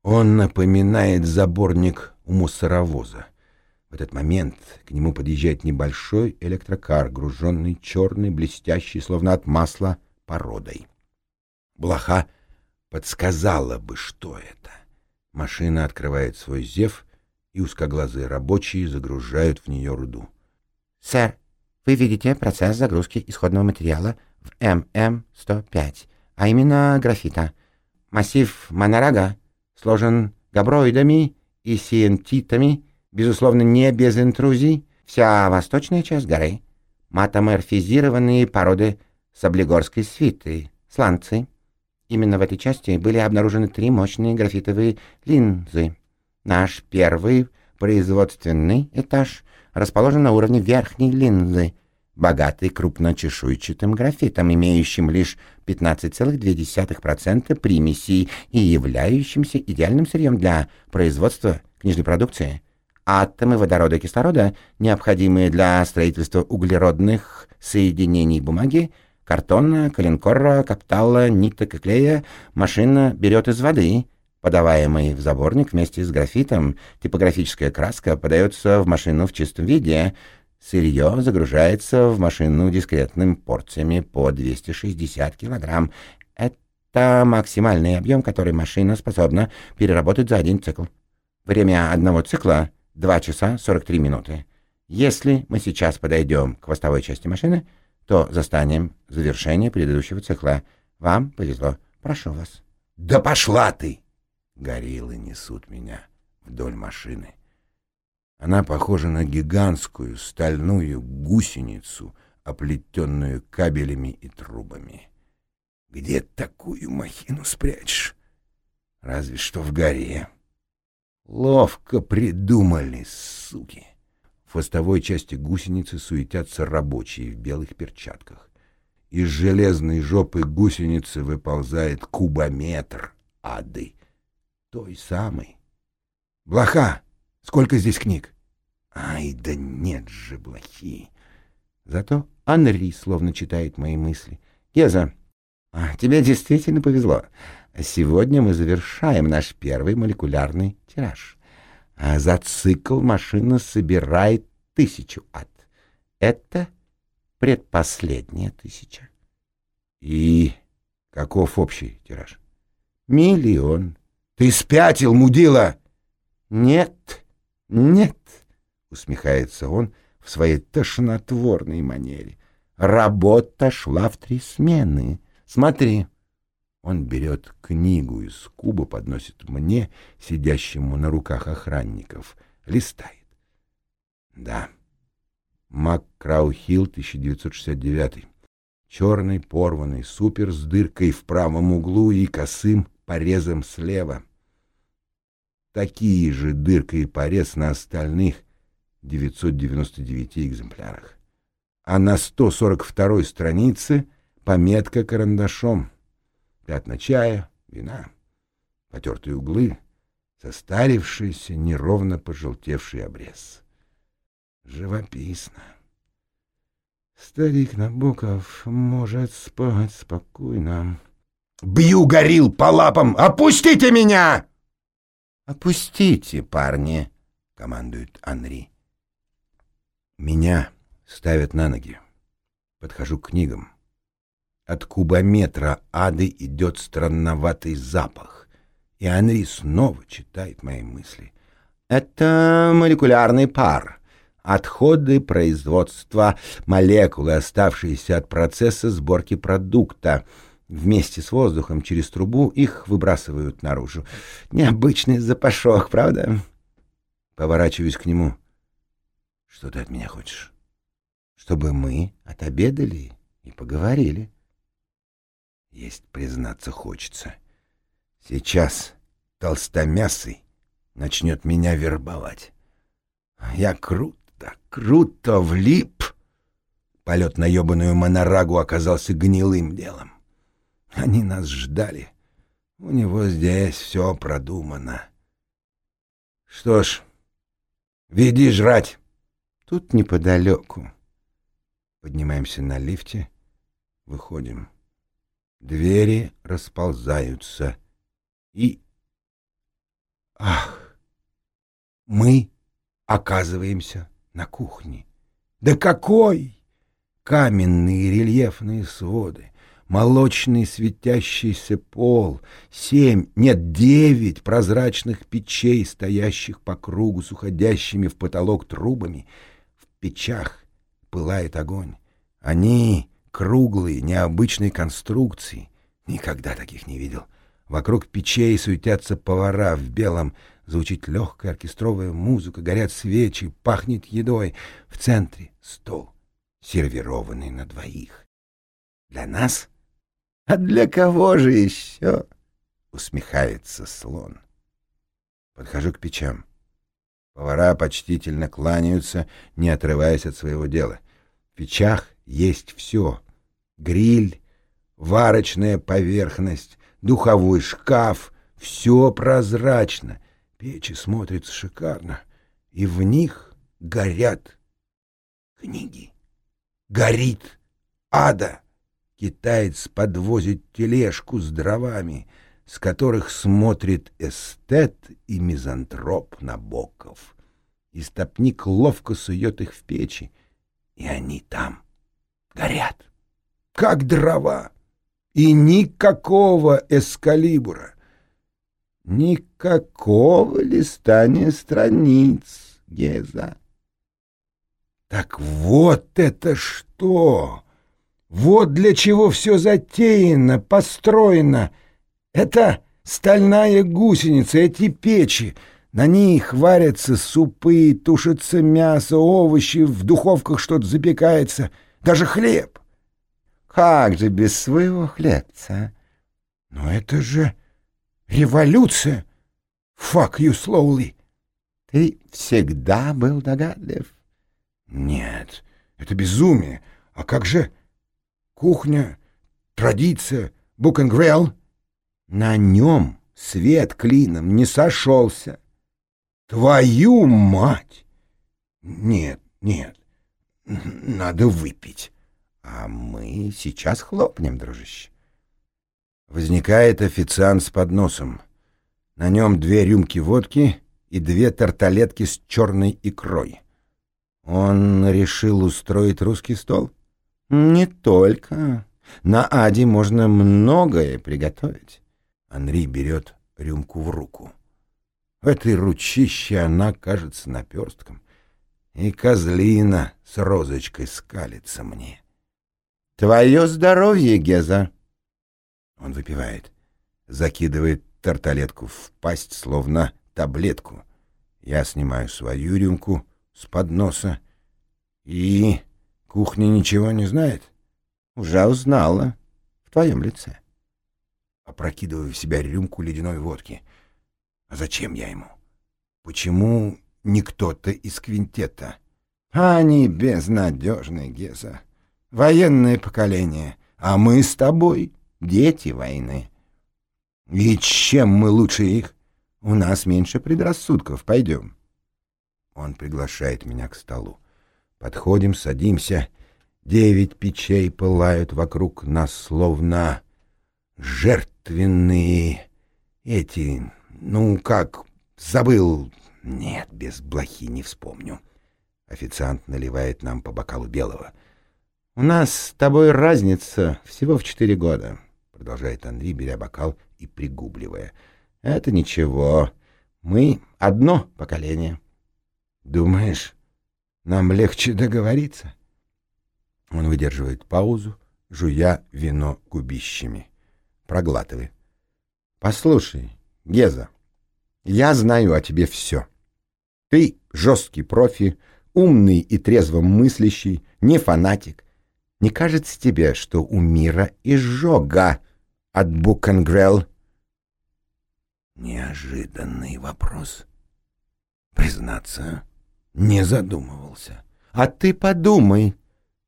Он напоминает заборник у мусоровоза. В этот момент к нему подъезжает небольшой электрокар, груженный черный, блестящий, словно от масла, породой. Блоха подсказала бы, что это. Машина открывает свой зев, и узкоглазые рабочие загружают в нее руду. «Сэр, вы видите процесс загрузки исходного материала в ММ-105, а именно графита. Массив монорага сложен габроидами и сиентитами, безусловно, не без интрузий, вся восточная часть горы, матоморфизированные породы саблегорской свиты, сланцы. Именно в этой части были обнаружены три мощные графитовые линзы. Наш первый производственный этаж расположен на уровне верхней линзы, богатый крупночешуйчатым графитом, имеющим лишь 15,2% примесей и являющимся идеальным сырьем для производства книжной продукции. Атомы водорода и кислорода, необходимые для строительства углеродных соединений бумаги, картона, коленкора, каптала, ниток и клея, машина берет из воды, подаваемый в заборник вместе с графитом. Типографическая краска подается в машину в чистом виде — Сырье загружается в машину дискретными порциями по 260 килограмм. Это максимальный объем, который машина способна переработать за один цикл. Время одного цикла — 2 часа 43 минуты. Если мы сейчас подойдем к хвостовой части машины, то застанем завершение предыдущего цикла. Вам повезло. Прошу вас. «Да пошла ты!» Гориллы несут меня вдоль машины. Она похожа на гигантскую стальную гусеницу, оплетенную кабелями и трубами. Где такую махину спрячешь? Разве что в горе. Ловко придумали, суки. В хвостовой части гусеницы суетятся рабочие в белых перчатках. Из железной жопы гусеницы выползает кубометр ады. Той самой. Блоха! Сколько здесь книг? Ай, да нет же, блохи. Зато Анри словно читает мои мысли. Геза, а, тебе действительно повезло. Сегодня мы завершаем наш первый молекулярный тираж. А за цикл машина собирает тысячу ад. Это предпоследняя тысяча. И каков общий тираж? Миллион. Ты спятил, мудила? Нет, нет, усмехается он в своей тошнотворной манере. Работа шла в три смены. Смотри. Он берет книгу из куба, подносит мне, сидящему на руках охранников, листает. Да. Мак Краухилл, 1969. черный порванный супер с дыркой в правом углу и косым порезом слева. Такие же дырка и порез на остальных 999 экземплярах. А на 142 странице пометка карандашом. Пятна чая, вина, потертые углы, состарившийся, неровно пожелтевший обрез. Живописно. Старик Набоков может спать спокойно. «Бью горил по лапам! Опустите меня!» «Опустите, парни!» — командует Анри. Меня ставят на ноги. Подхожу к книгам. От кубометра ады идет странноватый запах. И Анри снова читает мои мысли. Это молекулярный пар. Отходы производства молекулы, оставшиеся от процесса сборки продукта. Вместе с воздухом через трубу их выбрасывают наружу. Необычный запашок, правда? Поворачиваюсь к нему. Что ты от меня хочешь? Чтобы мы отобедали и поговорили. Есть, признаться, хочется. Сейчас толстомясый начнет меня вербовать. Я круто, круто влип. Полет на ебаную монорагу оказался гнилым делом. Они нас ждали. У него здесь все продумано. Что ж, веди жрать. Тут неподалеку. Поднимаемся на лифте, выходим. Двери расползаются. И... Ах! Мы оказываемся на кухне. Да какой! Каменные рельефные своды, молочный светящийся пол, семь, нет, девять прозрачных печей, стоящих по кругу с уходящими в потолок трубами. В печах пылает огонь. Они круглые, необычной конструкции. Никогда таких не видел. Вокруг печей суетятся повара в белом, звучит легкая оркестровая музыка, горят свечи, пахнет едой. В центре стол, сервированный на двоих. Для нас? А для кого же еще? Усмехается слон. Подхожу к печам. Повара почтительно кланяются, не отрываясь от своего дела. В печах есть все. Гриль, варочная поверхность, духовой шкаф — все прозрачно. Печи смотрятся шикарно, и в них горят книги. Горит ада. Китаец подвозит тележку с дровами, с которых смотрит эстет и мизантроп Набоков. Истопник ловко сует их в печи, и они там — горят, как дрова, и никакого эскалибура, никакого листания страниц, Геза. Так вот это что! Вот для чего все затеяно, построено. Это стальная гусеница, эти печи. На них варятся супы, тушится мясо, овощи, в духовках что-то запекается — даже хлеб. Как же без своего хлебца? Но это же революция. Fuck you slowly. Ты всегда был догадлив? Нет, это безумие. А как же кухня, традиция, grill? На нем свет клином не сошелся. Твою мать! Нет, нет, надо выпить. А мы сейчас хлопнем, дружище. Возникает официант с подносом. На нем две рюмки водки и две тарталетки с черной икрой. Он решил устроить русский стол? Не только. На Аде можно многое приготовить. Анри берет рюмку в руку. В этой ручище она кажется наперстком и козлина с розочкой скалится мне. «Твое здоровье, Геза!» Он выпивает, закидывает тарталетку в пасть, словно таблетку. Я снимаю свою рюмку с подноса. И кухня ничего не знает? Уже узнала. В твоем лице. Опрокидываю в себя рюмку ледяной водки. А зачем я ему? Почему не кто-то из квинтета? Они безнадежны, Геза. Военное поколение. А мы с тобой дети войны. И чем мы лучше их? У нас меньше предрассудков. Пойдем. Он приглашает меня к столу. Подходим, садимся. Девять печей пылают вокруг нас, словно жертвенные эти... Ну, как... Забыл... Нет, без блохи не вспомню. Официант наливает нам по бокалу белого. «У нас с тобой разница всего в четыре года», — продолжает Андрей, беря бокал и пригубливая. «Это ничего. Мы одно поколение». «Думаешь, нам легче договориться?» Он выдерживает паузу, жуя вино губищами. Проглатывай. «Послушай, Геза, я знаю о тебе все. Ты жесткий профи, умный и трезво мыслящий, не фанатик. Не кажется тебе, что у мира изжога от Букенгрелл?» Неожиданный вопрос. Признаться, не задумывался. А ты подумай.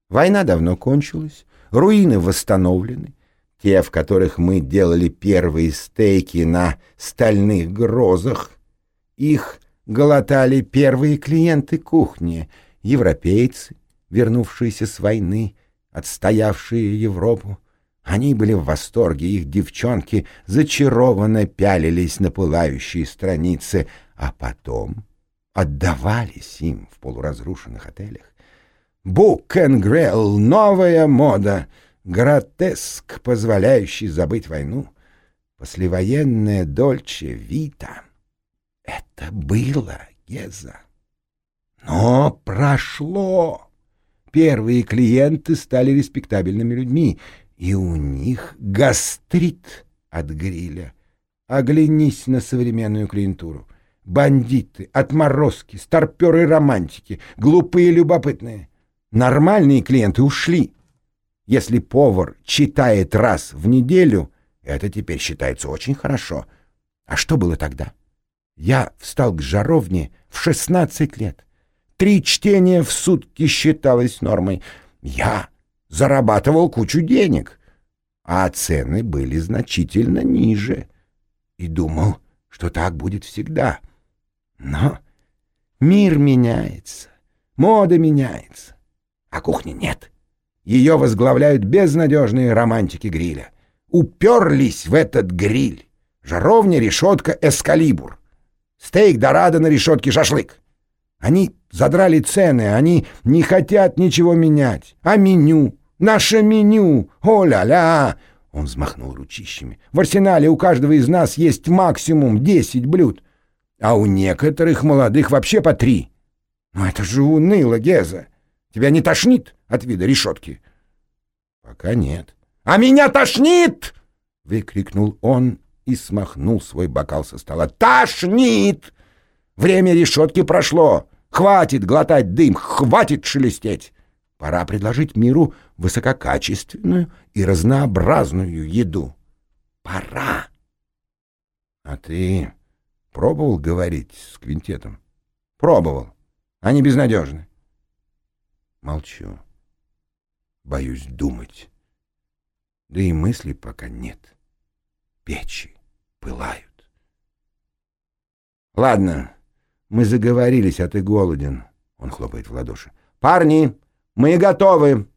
Война давно кончилась, руины восстановлены. Те, в которых мы делали первые стейки на стальных грозах, их глотали первые клиенты кухни, европейцы, вернувшиеся с войны, отстоявшие Европу. Они были в восторге, их девчонки зачарованно пялились на пылающие страницы, а потом отдавались им в полуразрушенных отелях. Букенгрелл — новая мода, гротеск, позволяющий забыть войну. Послевоенная Дольче Вита — это было, Геза. Но прошло. Первые клиенты стали респектабельными людьми, и у них гастрит от гриля. Оглянись на современную клиентуру. Бандиты, отморозки, старперы-романтики, глупые любопытные. Нормальные клиенты ушли. Если повар читает раз в неделю, это теперь считается очень хорошо. А что было тогда? Я встал к жаровне в 16 лет. Три чтения в сутки считалось нормой. Я зарабатывал кучу денег, а цены были значительно ниже. И думал, что так будет всегда — но мир меняется, мода меняется, а кухни нет. Ее возглавляют безнадежные романтики гриля. Уперлись в этот гриль. Жаровня, решетка, эскалибур. Стейк дорадо на решетке шашлык. Они задрали цены, они не хотят ничего менять. А меню? Наше меню! О-ля-ля! Он взмахнул ручищами. В арсенале у каждого из нас есть максимум десять блюд а у некоторых молодых вообще по три. Но это же уныло, Геза. Тебя не тошнит от вида решетки? Пока нет. А меня тошнит! Выкрикнул он и смахнул свой бокал со стола. Тошнит! Время решетки прошло. Хватит глотать дым, хватит шелестеть. Пора предложить миру высококачественную и разнообразную еду. Пора. А ты Пробовал говорить с квинтетом? Пробовал. Они безнадежны. Молчу. Боюсь думать. Да и мыслей пока нет. Печи пылают. Ладно, мы заговорились, а ты голоден. Он хлопает в ладоши. Парни, мы готовы.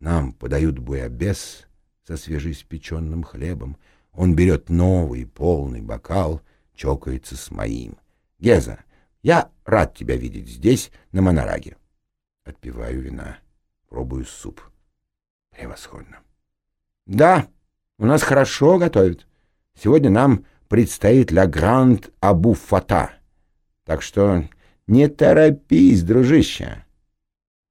Нам подают буябес со свежеиспеченным хлебом. Он берет новый полный бокал — чокается с моим. «Геза, я рад тебя видеть здесь, на Монораге». Отпиваю вина, пробую суп. Превосходно. «Да, у нас хорошо готовят. Сегодня нам предстоит ля гранд абу фата. Так что не торопись, дружище».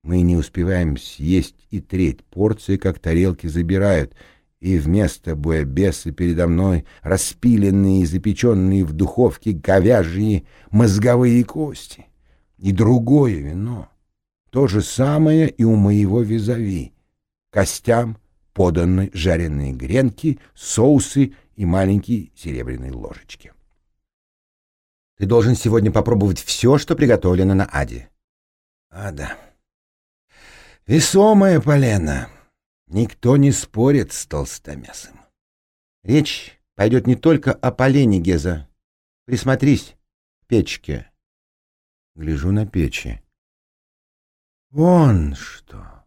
Мы не успеваем съесть и треть порции, как тарелки забирают — и вместо буябеса передо мной распиленные и запеченные в духовке говяжьи мозговые кости. И другое вино. То же самое и у моего визави. костям поданы жареные гренки, соусы и маленькие серебряные ложечки. Ты должен сегодня попробовать все, что приготовлено на Аде. Ада. Весомая полена. Никто не спорит с толстомясом. Речь пойдет не только о полене, Геза. Присмотрись к печке. Гляжу на печи. Вон что.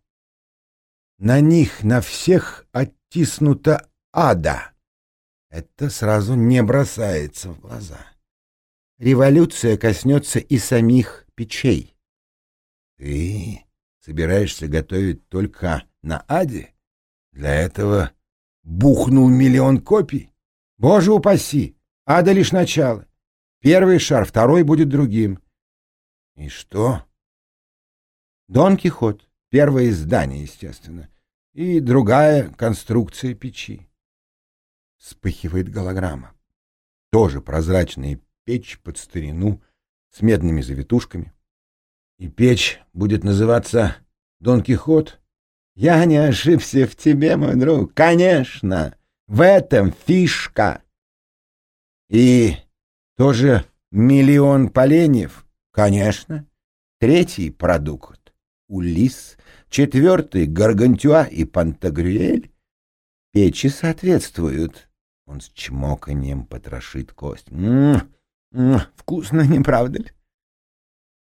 На них на всех оттиснута ада. Это сразу не бросается в глаза. Революция коснется и самих печей. Ты собираешься готовить только на аде? Для этого бухнул миллион копий? Боже упаси! Ада лишь начало. Первый шар, второй будет другим. И что? Дон Кихот. Первое издание, естественно. И другая конструкция печи. Вспыхивает голограмма. Тоже прозрачная печь под старину с медными завитушками. И печь будет называться Дон Кихот. Я не ошибся в тебе, мой друг. Конечно, в этом фишка. И тоже миллион поленьев? Конечно. Третий продукт — Улис. Четвертый — Гаргантюа и Пантагрюэль. Печи соответствуют. Он с чмоканием потрошит кость. М -м -м, вкусно, не правда ли?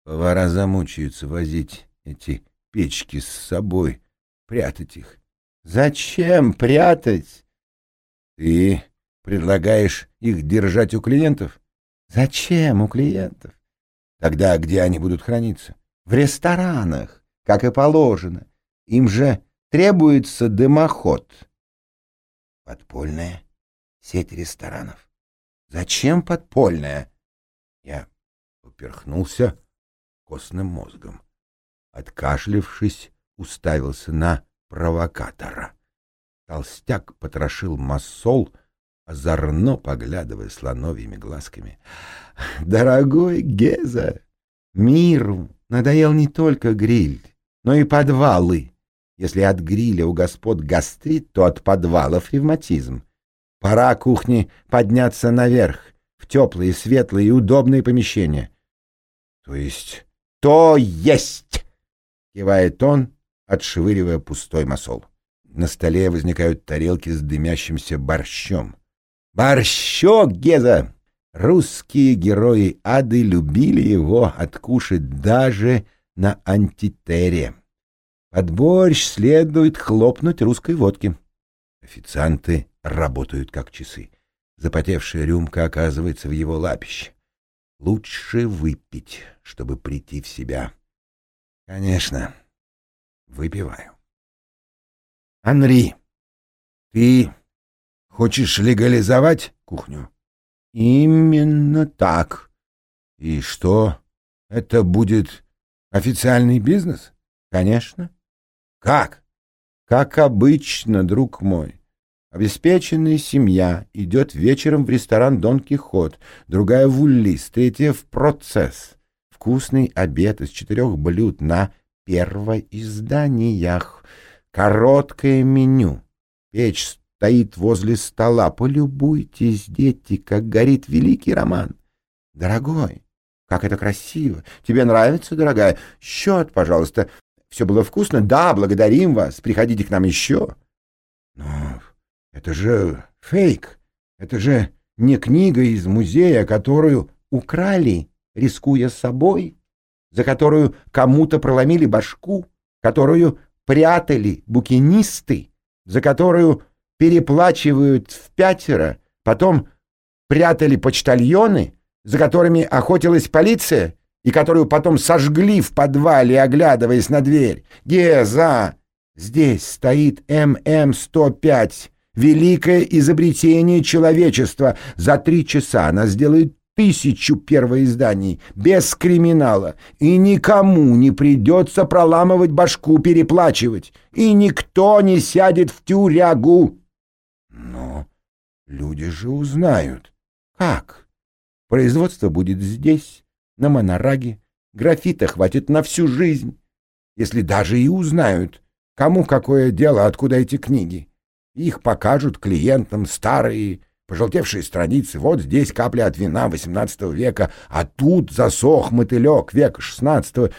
Повара замучаются возить эти печки с собой, прятать их. Зачем прятать? Ты предлагаешь их держать у клиентов? Зачем у клиентов? Тогда где они будут храниться? В ресторанах, как и положено. Им же требуется дымоход. Подпольная сеть ресторанов. Зачем подпольная? Я поперхнулся костным мозгом. Откашлившись, уставился на провокатора. Толстяк потрошил массол, озорно поглядывая слоновьими глазками. «Дорогой Геза, миру надоел не только гриль, но и подвалы. Если от гриля у господ гастрит, то от подвалов ревматизм. Пора кухне подняться наверх, в теплые, светлые и удобные помещения. — То есть... — То есть! — кивает он, отшвыривая пустой масол. На столе возникают тарелки с дымящимся борщом. Борщок, Геза! Русские герои ады любили его откушать даже на антитере. Под борщ следует хлопнуть русской водки. Официанты работают как часы. Запотевшая рюмка оказывается в его лапище. Лучше выпить, чтобы прийти в себя. Конечно, выпиваю. Анри, ты Хочешь легализовать кухню? Именно так. И что? Это будет официальный бизнес? Конечно. Как? Как обычно, друг мой. Обеспеченная семья идет вечером в ресторан «Дон Кихот», другая в Уллис, третья в «Процесс». Вкусный обед из четырех блюд на первоизданиях. Короткое меню. Печь стоит возле стола. Полюбуйтесь, дети, как горит великий роман. Дорогой, как это красиво. Тебе нравится, дорогая? Счет, пожалуйста. Все было вкусно? Да, благодарим вас. Приходите к нам еще. Но это же фейк. Это же не книга из музея, которую украли, рискуя собой, за которую кому-то проломили башку, которую прятали букинисты, за которую переплачивают в пятеро, потом прятали почтальоны, за которыми охотилась полиция, и которую потом сожгли в подвале, оглядываясь на дверь. Геза! Здесь стоит ММ-105, великое изобретение человечества. За три часа она сделает тысячу первоизданий, без криминала, и никому не придется проламывать башку, переплачивать, и никто не сядет в тюрягу. Но люди же узнают. Как? Производство будет здесь, на Монораге. Графита хватит на всю жизнь. Если даже и узнают, Кому какое дело, откуда эти книги? Их покажут клиентам старые, пожелтевшие страницы. Вот здесь капля от вина XVIII века, а тут засох мотылек века XVI.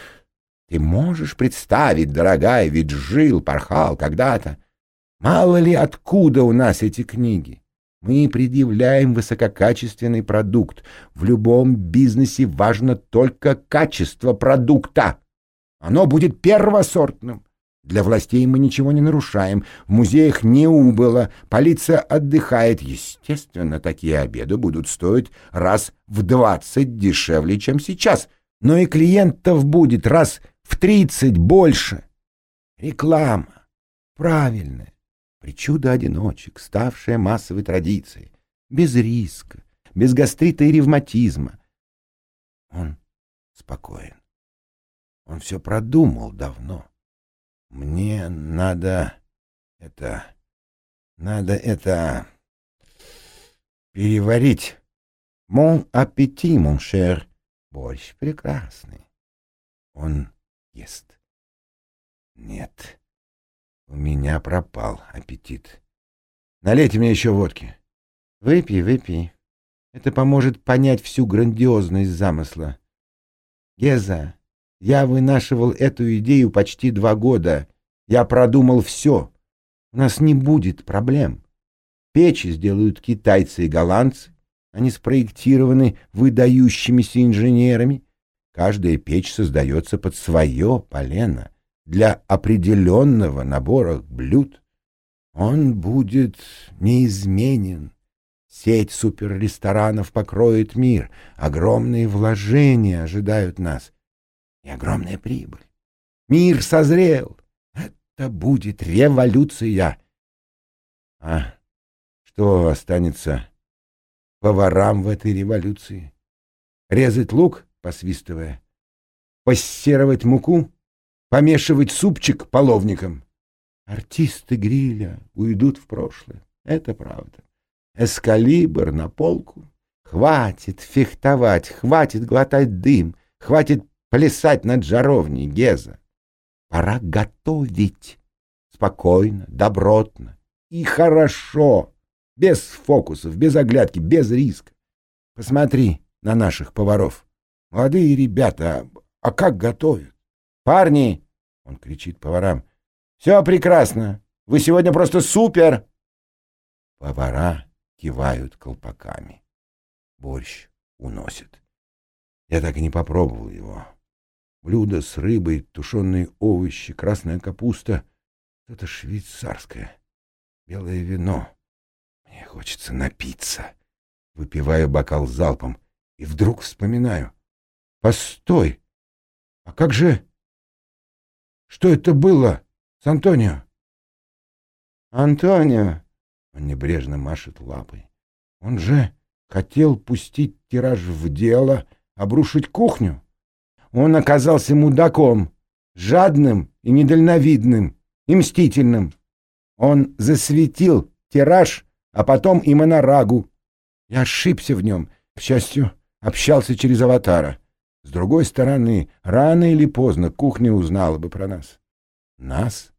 Ты можешь представить, дорогая, ведь жил, порхал когда-то. Мало ли откуда у нас эти книги. Мы предъявляем высококачественный продукт. В любом бизнесе важно только качество продукта. Оно будет первосортным. Для властей мы ничего не нарушаем, в музеях не убыло, полиция отдыхает. Естественно, такие обеды будут стоить раз в двадцать дешевле, чем сейчас. Но и клиентов будет раз в тридцать больше. Реклама. Правильная. Причуда одиночек, ставшая массовой традицией. Без риска, без гастрита и ревматизма. Он спокоен. Он все продумал давно. Мне надо это... Надо это... переварить. Мон аппетит, мон шер. Борщ прекрасный. Он ест. Нет, у меня пропал аппетит. Налейте мне еще водки. Выпей, выпей. Это поможет понять всю грандиозность замысла. Геза, я вынашивал эту идею почти два года. Я продумал все. У нас не будет проблем. Печи сделают китайцы и голландцы. Они спроектированы выдающимися инженерами. Каждая печь создается под свое полено для определенного набора блюд. Он будет неизменен. Сеть суперресторанов покроет мир. Огромные вложения ожидают нас и огромная прибыль. Мир созрел. Это будет революция. А что останется поварам в этой революции? Резать лук, посвистывая? Пассировать муку? Помешивать супчик половником? Артисты гриля уйдут в прошлое. Это правда. Эскалибр на полку. Хватит фехтовать, хватит глотать дым, хватит плясать над жаровней, Геза. Пора готовить. Спокойно, добротно и хорошо. Без фокусов, без оглядки, без риска. Посмотри на наших поваров. Молодые ребята, а, а как готовят? Парни, он кричит поварам, все прекрасно. Вы сегодня просто супер. Повара кивают колпаками. Борщ уносит. Я так и не попробовал его. Блюдо с рыбой, тушеные овощи, красная капуста. Это швейцарское. Белое вино. Мне хочется напиться. Выпиваю бокал залпом. И вдруг вспоминаю. Постой! А как же... Что это было с Антонио? Антонио! Он небрежно машет лапой. Он же хотел пустить тираж в дело, обрушить кухню. Он оказался мудаком, жадным и недальновидным, и мстительным. Он засветил тираж, а и и монорагу. Я ошибся в нем, к счастью, общался через аватара. С другой стороны, рано или поздно кухня узнала бы про нас. Нас?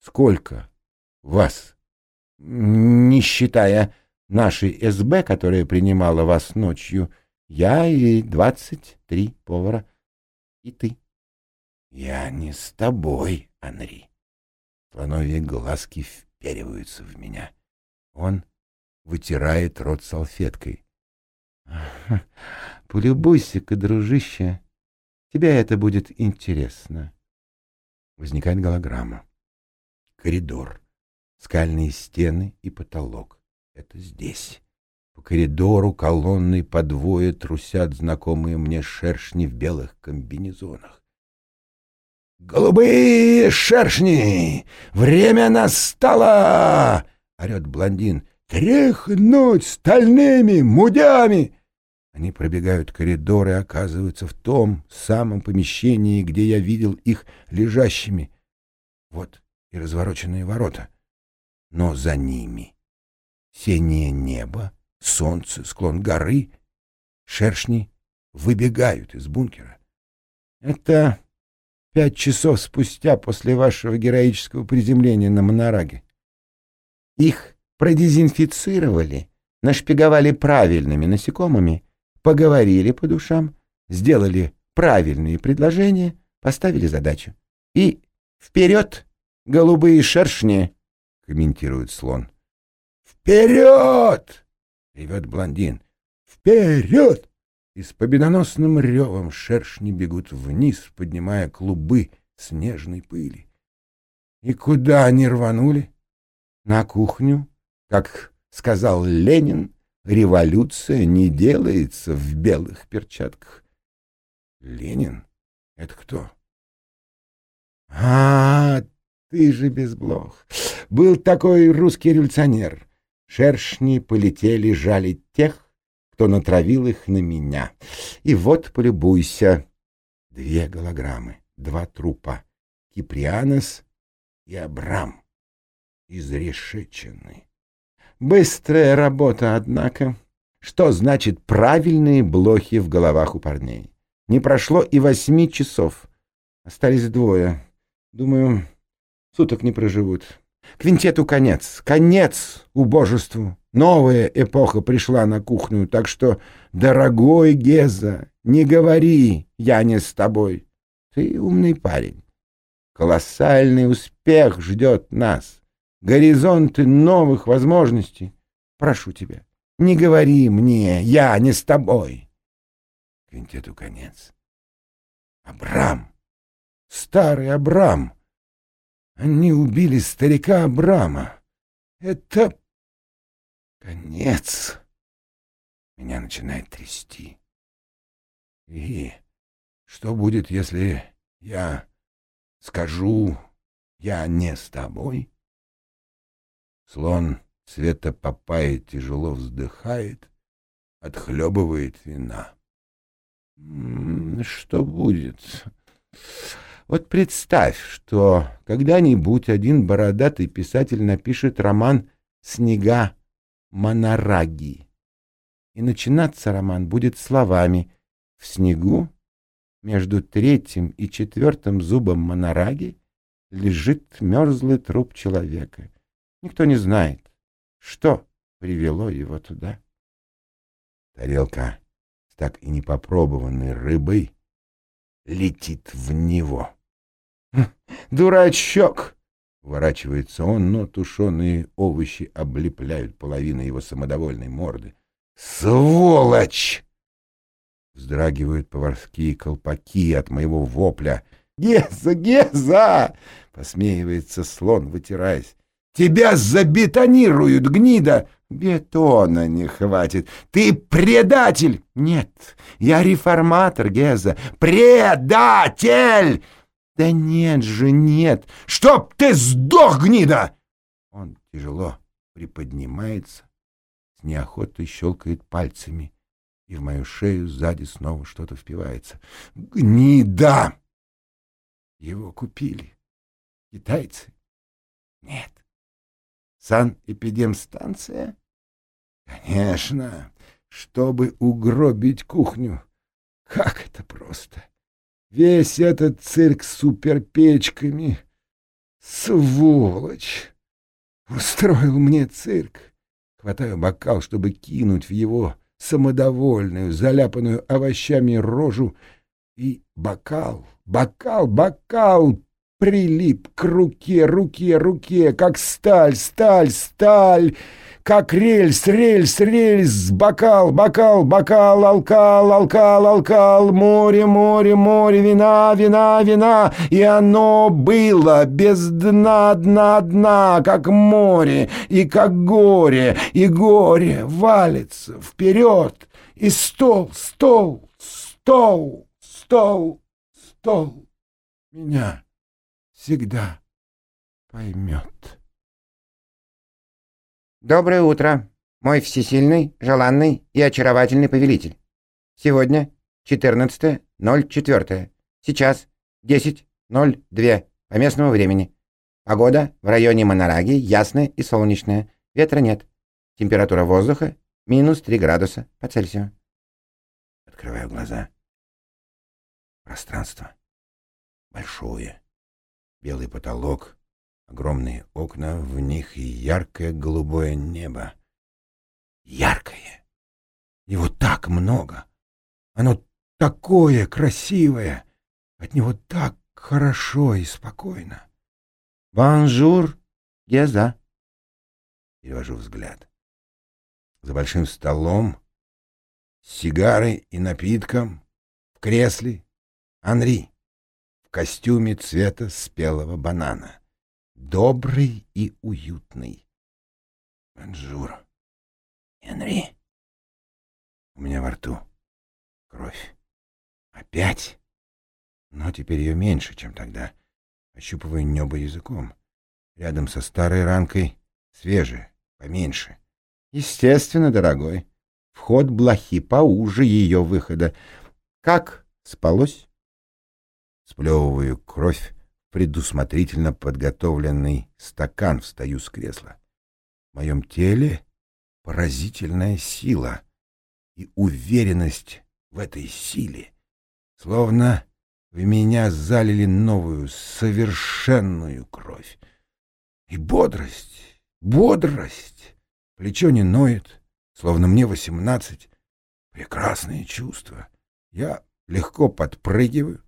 Сколько? Вас? Не считая нашей СБ, которая принимала вас ночью, я и двадцать три повара и ты. Я не с тобой, Анри. Слоновьи глазки впериваются в меня. Он вытирает рот салфеткой. Полюбуйся-ка, дружище. Тебе это будет интересно. Возникает голограмма. Коридор. Скальные стены и потолок. Это здесь. По коридору колонной по двое трусят знакомые мне шершни в белых комбинезонах. «Голубые шершни! Время настало!» — орет блондин. «Тряхнуть стальными мудями!» Они пробегают коридор и оказываются в том самом помещении, где я видел их лежащими. Вот и развороченные ворота. Но за ними синее небо солнце, склон горы. Шершни выбегают из бункера. Это пять часов спустя после вашего героического приземления на Монараге. Их продезинфицировали, нашпиговали правильными насекомыми, поговорили по душам, сделали правильные предложения, поставили задачу. И вперед, голубые шершни, комментирует слон. Вперед! ревет блондин. Вперед! И с победоносным ревом шершни бегут вниз, поднимая клубы снежной пыли. И куда они рванули? На кухню, как сказал Ленин, революция не делается в белых перчатках. Ленин? Это кто? А, ты же безблох. Был такой русский революционер. Шершни полетели жалить тех, кто натравил их на меня. И вот полюбуйся. Две голограммы, два трупа. Киприанос и Абрам. Изрешечены. Быстрая работа, однако. Что значит правильные блохи в головах у парней? Не прошло и восьми часов. Остались двое. Думаю, суток не проживут. Квинтету конец. Конец убожеству. Новая эпоха пришла на кухню, так что, дорогой Геза, не говори, я не с тобой. Ты умный парень. Колоссальный успех ждет нас. Горизонты новых возможностей. Прошу тебя, не говори мне, я не с тобой. Квинтету конец. Абрам. Старый Абрам. Они убили старика Абрама. Это конец. Меня начинает трясти. И что будет, если я скажу, я не с тобой? Слон цвета папайи тяжело вздыхает, отхлебывает вина. Что будет? Вот представь, что когда-нибудь один бородатый писатель напишет роман «Снега Монараги». И начинаться роман будет словами «В снегу между третьим и четвертым зубом Монараги лежит мерзлый труп человека. Никто не знает, что привело его туда». Тарелка с так и не попробованной рыбой летит в него. «Дурачок!» — ворачивается он, но тушеные овощи облепляют половину его самодовольной морды. «Сволочь!» Вздрагивают поварские колпаки от моего вопля. «Геза! Геза!» — посмеивается слон, вытираясь. «Тебя забетонируют, гнида!» «Бетона не хватит! Ты предатель!» «Нет, я реформатор, Геза! Предатель!» «Да нет же, нет! Чтоб ты сдох, гнида!» Он тяжело приподнимается, с неохотой щелкает пальцами, и в мою шею сзади снова что-то впивается. «Гнида!» Его купили. Китайцы? Нет. Санэпидемстанция? Конечно, чтобы угробить кухню. Как это просто! Весь этот цирк с суперпечками. Сволочь! Устроил мне цирк. Хватаю бокал, чтобы кинуть в его самодовольную, заляпанную овощами рожу, и бокал, бокал, бокал прилип к руке, руке, руке, как сталь, сталь, сталь, как рельс, рельс, рельс, бокал, бокал, бокал, алкал, алкал, алкал, море, море, море, вина, вина, вина, и оно было без дна, дна, дна, как море, и как горе, и горе валится вперед, и стол, стол, стол, стол, стол меня всегда поймет. Доброе утро, мой всесильный, желанный и очаровательный повелитель. Сегодня 14.04. Сейчас 10.02 по местному времени. Погода в районе Монараги ясная и солнечная. Ветра нет. Температура воздуха минус 3 градуса по Цельсию. Открываю глаза. Пространство. большое. Белый потолок, огромные окна, в них и яркое голубое небо. Яркое. Его так много. Оно такое красивое. От него так хорошо и спокойно. «Bonjour, Геза!» Перевожу взгляд. За большим столом, с сигарой и напитком, в кресле Анри костюме цвета спелого банана. Добрый и уютный. Bonjour. Анри. У меня во рту кровь. Опять? Но теперь ее меньше, чем тогда. Ощупываю небо языком. Рядом со старой ранкой свежее, поменьше. Естественно, дорогой. Вход блохи поуже ее выхода. Как спалось? Сплевываю кровь предусмотрительно подготовленный стакан, встаю с кресла. В моем теле поразительная сила и уверенность в этой силе. Словно в меня залили новую, совершенную кровь. И бодрость, бодрость. Плечо не ноет, словно мне восемнадцать. Прекрасные чувства. Я легко подпрыгиваю.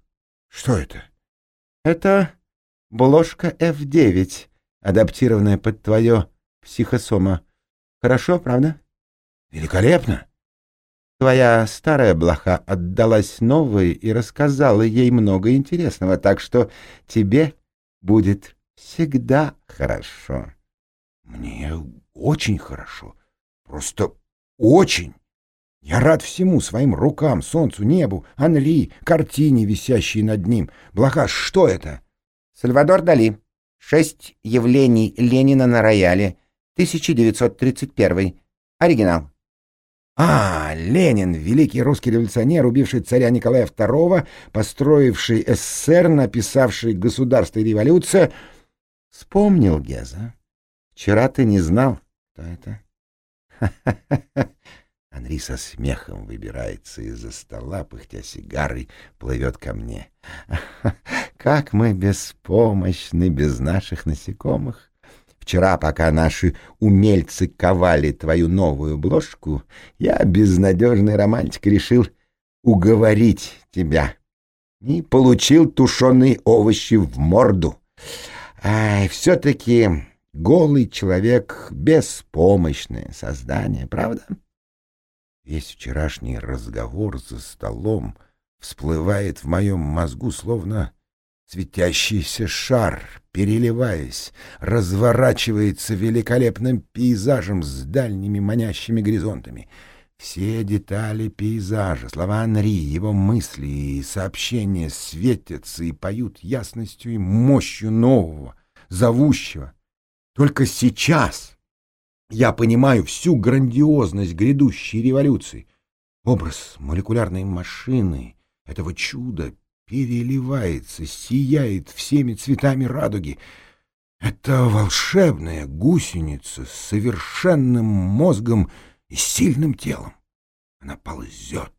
Что это? Это бложка F9, адаптированная под твое психосома. Хорошо, правда? Великолепно. Твоя старая блоха отдалась новой и рассказала ей много интересного, так что тебе будет всегда хорошо. Мне очень хорошо. Просто очень. Я рад всему, своим рукам, солнцу, небу, Анри, картине, висящей над ним. Блоха, что это? Сальвадор Дали. Шесть явлений Ленина на рояле. 1931. Оригинал. А, Ленин, великий русский революционер, убивший царя Николая II, построивший СССР, написавший «Государство и революция». Вспомнил Геза. Вчера ты не знал, кто это. Анри со смехом выбирается из-за стола, пыхтя сигарой, плывет ко мне. Как мы беспомощны без наших насекомых. Вчера, пока наши умельцы ковали твою новую бложку, я, безнадежный романтик, решил уговорить тебя. И получил тушеные овощи в морду. Ай, все-таки голый человек — беспомощное создание, правда? Весь вчерашний разговор за столом всплывает в моем мозгу, словно Светящийся шар, переливаясь, разворачивается великолепным пейзажем с дальними манящими горизонтами. Все детали пейзажа, слова Анри, его мысли и сообщения светятся и поют ясностью и мощью нового, зовущего. Только сейчас я понимаю всю грандиозность грядущей революции. Образ молекулярной машины, этого чуда, переливается, сияет всеми цветами радуги. Это волшебная гусеница с совершенным мозгом и сильным телом. Она ползет,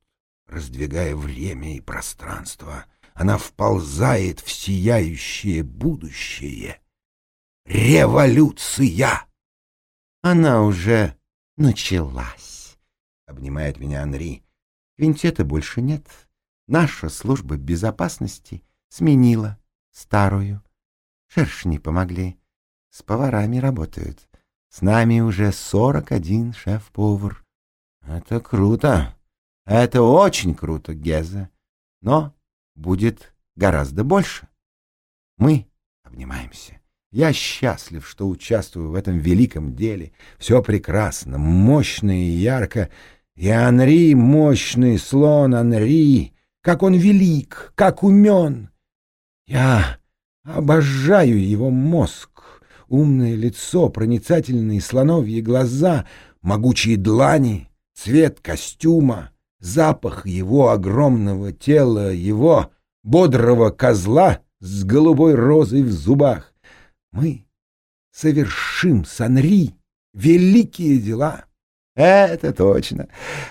раздвигая время и пространство. Она вползает в сияющее будущее. Революция! Она уже началась, — обнимает меня Анри. Квинтета больше нет. Наша служба безопасности сменила старую. Шершни помогли. С поварами работают. С нами уже сорок один шеф-повар. Это круто. Это очень круто, Геза. Но будет гораздо больше. Мы обнимаемся. Я счастлив, что участвую в этом великом деле. Все прекрасно, мощно и ярко. И Анри, мощный слон Анри, как он велик, как умен. Я обожаю его мозг, умное лицо, проницательные слоновьи глаза, могучие длани, цвет костюма, запах его огромного тела, его бодрого козла с голубой розой в зубах. Мы совершим с Анри великие дела. Это точно.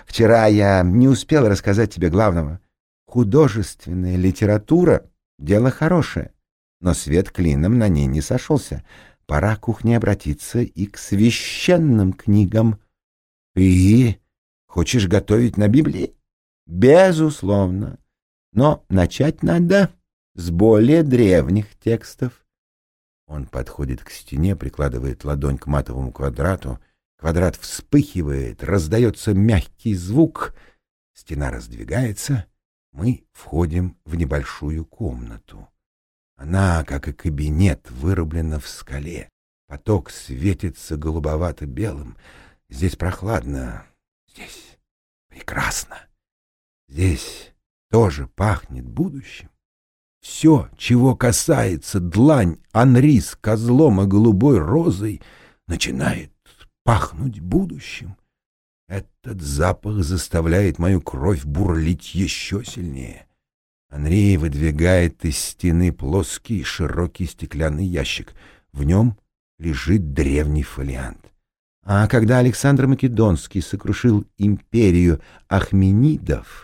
Вчера я не успел рассказать тебе главного художественная литература Дело хорошее, но свет клином на ней не сошелся. Пора кухне обратиться и к священным книгам. И хочешь готовить на Библии? Безусловно. Но начать надо с более древних текстов. Он подходит к стене, прикладывает ладонь к матовому квадрату. Квадрат вспыхивает, раздается мягкий звук. Стена раздвигается. Мы входим в небольшую комнату. Она, как и кабинет, вырублена в скале. Поток светится голубовато-белым. Здесь прохладно. Здесь прекрасно. Здесь тоже пахнет будущим. Все, чего касается длань Анри с козлом и голубой розой, начинает пахнуть будущим. Этот запах заставляет мою кровь бурлить еще сильнее. Анри выдвигает из стены плоский широкий стеклянный ящик. В нем лежит древний фолиант. А когда Александр Македонский сокрушил империю Ахменидов,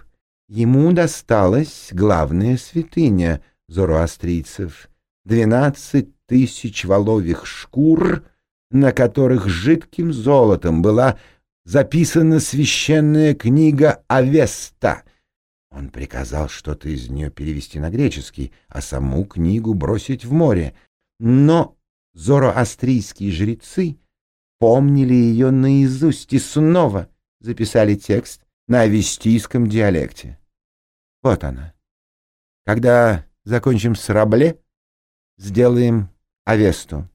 ему досталась главная святыня зороастрийцев — двенадцать тысяч воловьих шкур, на которых жидким золотом была записана священная книга Авеста — он приказал что-то из нее перевести на греческий, а саму книгу бросить в море. Но зороастрийские жрецы помнили ее наизусть и снова записали текст на авестийском диалекте. Вот она. Когда закончим с Рабле, сделаем Авесту.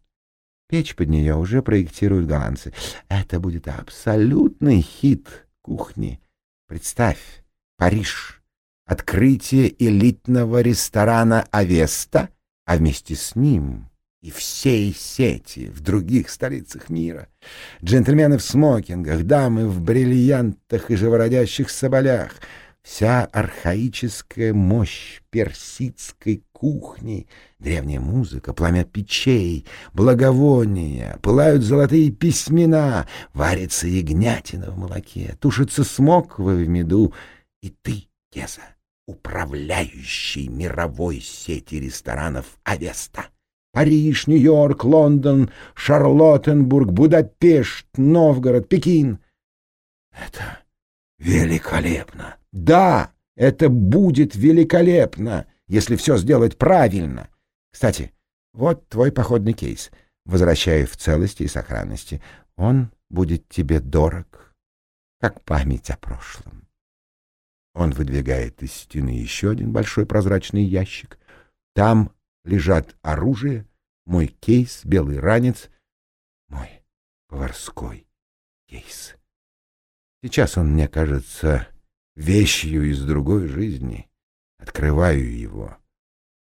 Печь под нее уже проектируют голландцы. Это будет абсолютный хит кухни. Представь, Париж открытие элитного ресторана «Авеста», а вместе с ним и всей сети в других столицах мира. Джентльмены в смокингах, дамы в бриллиантах и живородящих соболях. Вся архаическая мощь персидской кухни, древняя музыка, пламя печей, благовония, пылают золотые письмена, варится ягнятина в молоке, тушится смоквы в меду, и ты, Кеза, управляющий мировой сети ресторанов «Авеста». Париж, Нью-Йорк, Лондон, Шарлоттенбург, Будапешт, Новгород, Пекин. Это великолепно. Да, это будет великолепно, если все сделать правильно. Кстати, вот твой походный кейс. Возвращаю в целости и сохранности. Он будет тебе дорог, как память о прошлом. Он выдвигает из стены еще один большой прозрачный ящик. Там лежат оружие, мой кейс, белый ранец, мой поварской кейс. Сейчас он мне кажется вещью из другой жизни. Открываю его.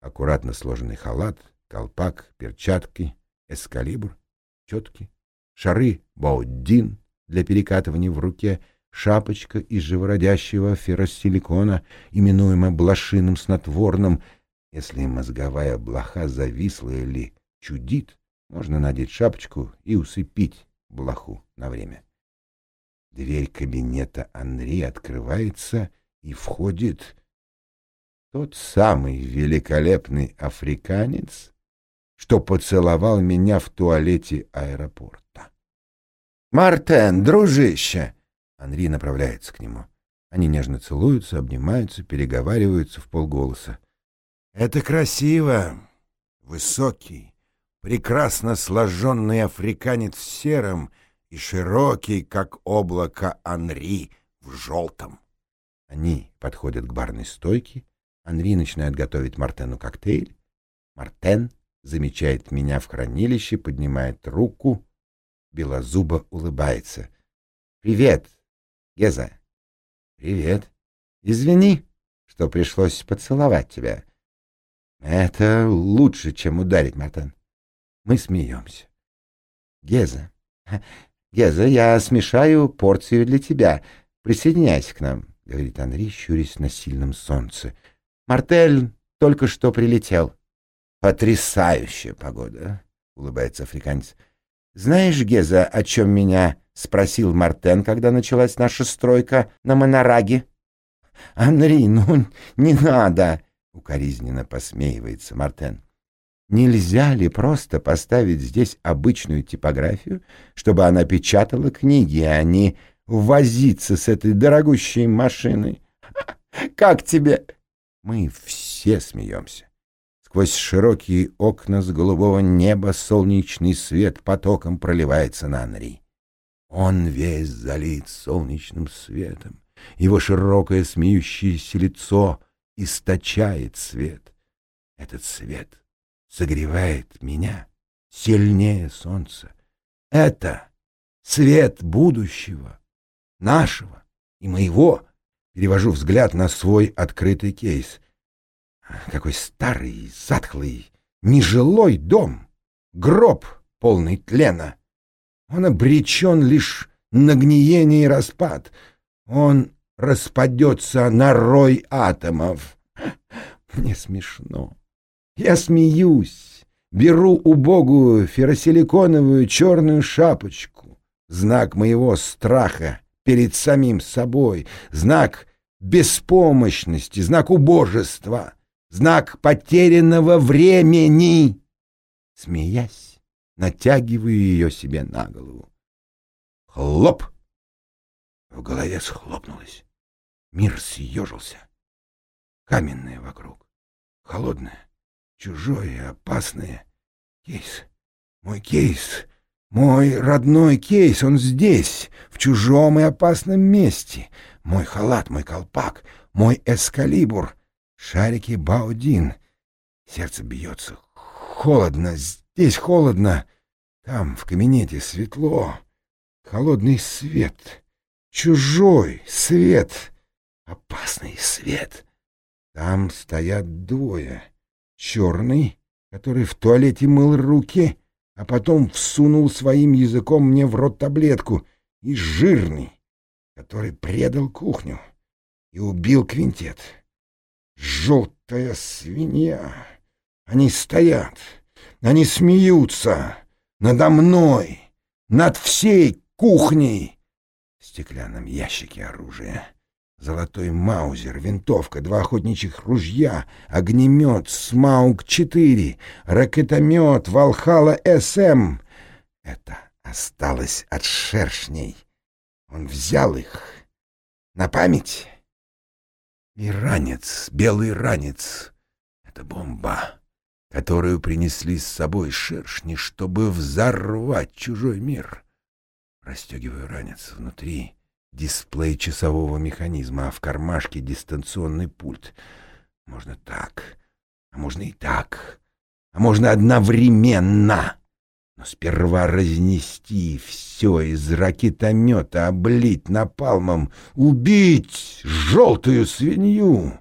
Аккуратно сложенный халат, колпак, перчатки, эскалибр, четки, шары баудин для перекатывания в руке — шапочка из живородящего ферросиликона, именуемая блошиным снотворным. Если мозговая блоха зависла или чудит, можно надеть шапочку и усыпить блоху на время. Дверь кабинета Анри открывается, и входит тот самый великолепный африканец, что поцеловал меня в туалете аэропорта. «Мартен, дружище!» Анри направляется к нему. Они нежно целуются, обнимаются, переговариваются в полголоса. «Это красиво! Высокий, прекрасно сложенный африканец в сером и широкий, как облако Анри, в желтом». Они подходят к барной стойке. Анри начинает готовить Мартену коктейль. Мартен замечает меня в хранилище, поднимает руку. Белозуба улыбается. «Привет, Геза. Привет. Извини, что пришлось поцеловать тебя. Это лучше, чем ударить, Мартен. Мы смеемся. Геза. Геза, я смешаю порцию для тебя. Присоединяйся к нам, говорит Анри, щурясь на сильном солнце. Мартель только что прилетел. Потрясающая погода, улыбается африканец. Знаешь, Геза, о чем меня — спросил Мартен, когда началась наша стройка на Монораге. «Анри, ну не надо!» укоризненно посмеивается Мартен. Нельзя ли просто поставить здесь обычную типографию, чтобы она печатала книги, а не возиться с этой дорогущей машиной? Как тебе? Мы все смеемся. Сквозь широкие окна с голубого неба солнечный свет потоком проливается на Анри. Он весь залит солнечным светом. Его широкое смеющееся лицо источает свет. Этот свет согревает меня сильнее солнца. Это свет будущего, нашего и моего. Перевожу взгляд на свой открытый кейс. Какой старый, затхлый, нежилой дом. Гроб, полный тлена. Он обречен лишь на гниение и распад. Он распадется на рой атомов. Мне смешно. Я смеюсь, беру убогую ферросиликоновую черную шапочку, знак моего страха перед самим собой, знак беспомощности, знак убожества, знак потерянного времени. Смеясь, натягиваю ее себе на голову. Хлоп! В голове схлопнулось. Мир съежился. Каменное вокруг, холодное чужое, опасное. Кейс, мой кейс, мой родной кейс, он здесь, в чужом и опасном месте. Мой халат, мой колпак, мой эскалибур, шарики Баудин. Сердце бьется. Холодно, здесь холодно. Там, в кабинете, светло. Холодный свет. Чужой свет. Опасный свет. Там стоят двое черный, который в туалете мыл руки, а потом всунул своим языком мне в рот таблетку, и жирный, который предал кухню и убил квинтет. Желтая свинья. Они стоят, они смеются надо мной, над всей кухней в стеклянном ящике оружия. Золотой маузер, винтовка, два охотничьих ружья, огнемет, Смаук-4, ракетомет, Валхала СМ. Это осталось от шершней. Он взял их на память. И ранец, белый ранец — это бомба, которую принесли с собой шершни, чтобы взорвать чужой мир. Растегиваю ранец внутри — дисплей часового механизма, а в кармашке дистанционный пульт. Можно так, а можно и так, а можно одновременно. Но сперва разнести все из ракетомета, облить напалмом, убить желтую свинью,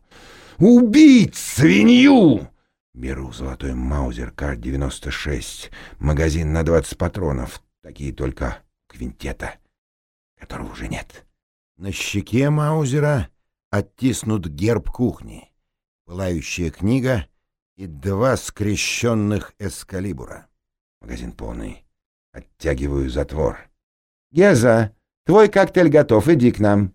убить свинью! Беру золотой маузер Кар-96, магазин на 20 патронов, такие только квинтета, которого уже нет. На щеке Маузера оттиснут герб кухни, пылающая книга и два скрещенных эскалибура. Магазин полный. Оттягиваю затвор. «Геза, твой коктейль готов, иди к нам».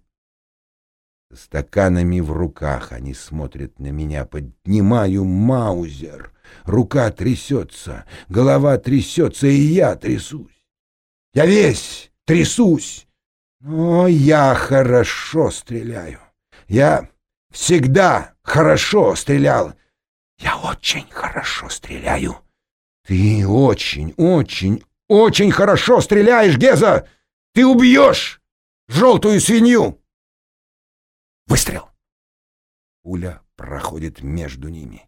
С стаканами в руках они смотрят на меня. Поднимаю маузер. Рука трясется, голова трясется, и я трясусь. Я весь трясусь. Но я хорошо стреляю. Я всегда хорошо стрелял. Я очень хорошо стреляю. Ты очень, очень, очень хорошо стреляешь, Геза! Ты убьешь желтую свинью! Выстрел! Пуля проходит между ними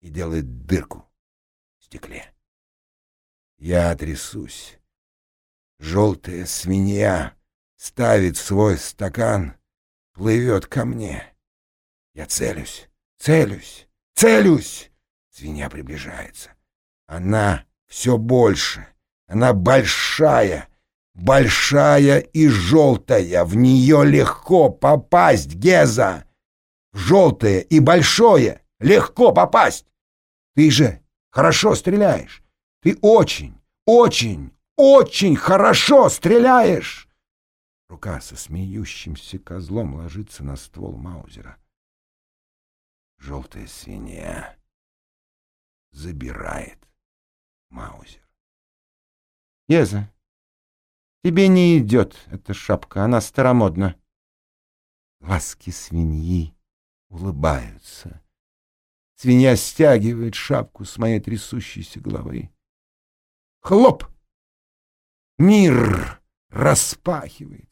и делает дырку в стекле. Я трясусь. Желтая свинья ставит свой стакан, плывет ко мне. Я целюсь, целюсь, целюсь. Свинья приближается. Она все больше. Она большая, большая и желтая. В нее легко попасть, Геза. Желтое и большое легко попасть. Ты же хорошо стреляешь. Ты очень, очень, очень хорошо стреляешь. Рука со смеющимся козлом ложится на ствол Маузера. желтая свинья забирает Маузер. Еза, тебе не идет эта шапка, она старомодна. Глазки свиньи улыбаются. Свинья стягивает шапку с моей трясущейся головы. Хлоп! Мир распахивается.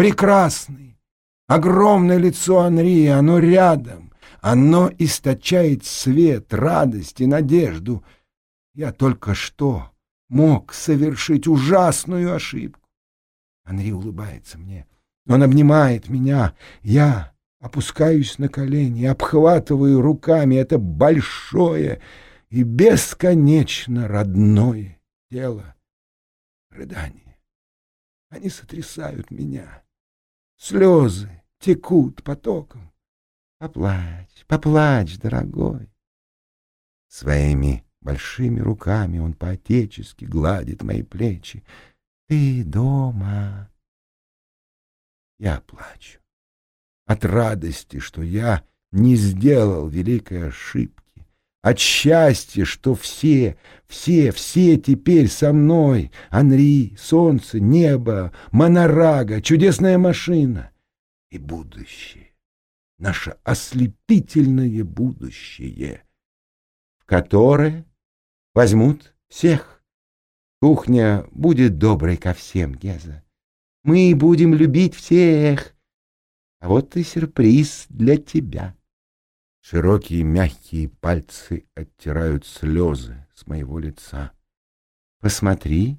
Прекрасный, огромное лицо Анри, оно рядом. Оно источает свет, радость и надежду. Я только что мог совершить ужасную ошибку. Анри улыбается мне. Он обнимает меня. Я опускаюсь на колени, обхватываю руками это большое и бесконечно родное тело. Рыдания. Они сотрясают меня. Слезы текут потоком. Поплачь, поплачь, дорогой. Своими большими руками он по-отечески гладит мои плечи. Ты дома. Я плачу. От радости, что я не сделал великой ошибки. От счастья, что все, все, все теперь со мной. Анри, солнце, небо, монорага, чудесная машина и будущее. Наше ослепительное будущее, в которое возьмут всех. Кухня будет доброй ко всем, Геза. Мы будем любить всех. А вот и сюрприз для тебя. Широкие мягкие пальцы оттирают слезы с моего лица. Посмотри,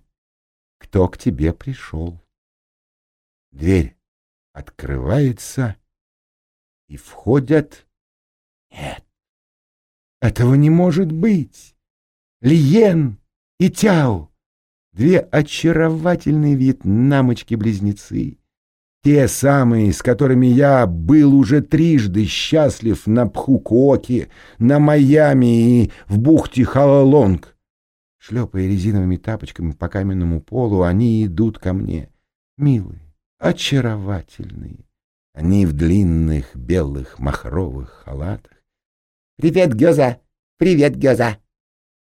кто к тебе пришел. Дверь открывается, и входят... Нет, этого не может быть. Лиен и Тяо Две очаровательные вьетнамочки-близнецы. Те самые, с которыми я был уже трижды счастлив на Пхукоке, на Майами и в бухте Халалонг. Шлепая резиновыми тапочками по каменному полу, они идут ко мне. Милые, очаровательные. Они в длинных белых махровых халатах. «Привет, Гёза! Привет, Гёза!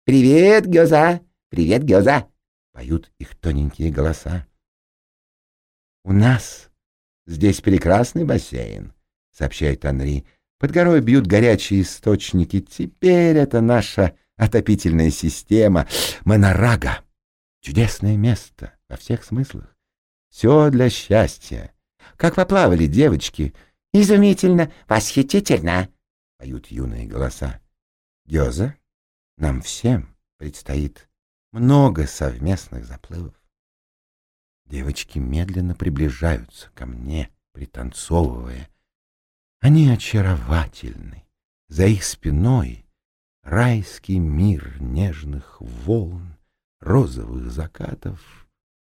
Привет, Гёза! Привет, Гёза!» поют их тоненькие голоса. «У нас здесь прекрасный бассейн», — сообщает Анри. «Под горой бьют горячие источники. Теперь это наша отопительная система. Монорага. Чудесное место во всех смыслах. Все для счастья. Как поплавали девочки. Изумительно, восхитительно», — поют юные голоса. «Гёза, нам всем предстоит много совместных заплывов. Девочки медленно приближаются ко мне, пританцовывая. Они очаровательны. За их спиной райский мир нежных волн, розовых закатов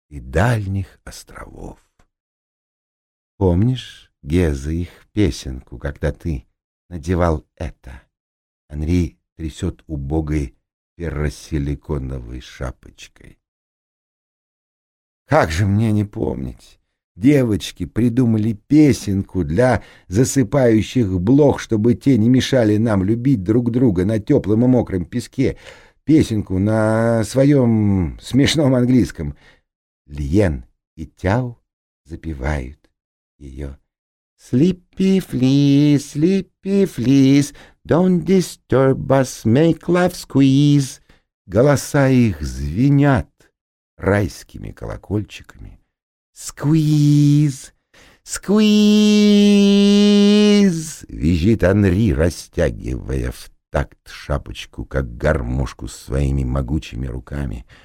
и дальних островов. Помнишь, Геза, их песенку, когда ты надевал это? Анри трясет убогой ферросиликоновой шапочкой. Как же мне не помнить? Девочки придумали песенку для засыпающих блох, чтобы те не мешали нам любить друг друга на теплом и мокром песке. Песенку на своем смешном английском. Льен и Тяо запевают ее. Sleepy fleas, sleepy fleas, don't disturb us, make life squeeze. Голоса их звенят райскими колокольчиками. Сквиз, сквиз, визжит Анри, растягивая в такт шапочку, как гармошку своими могучими руками —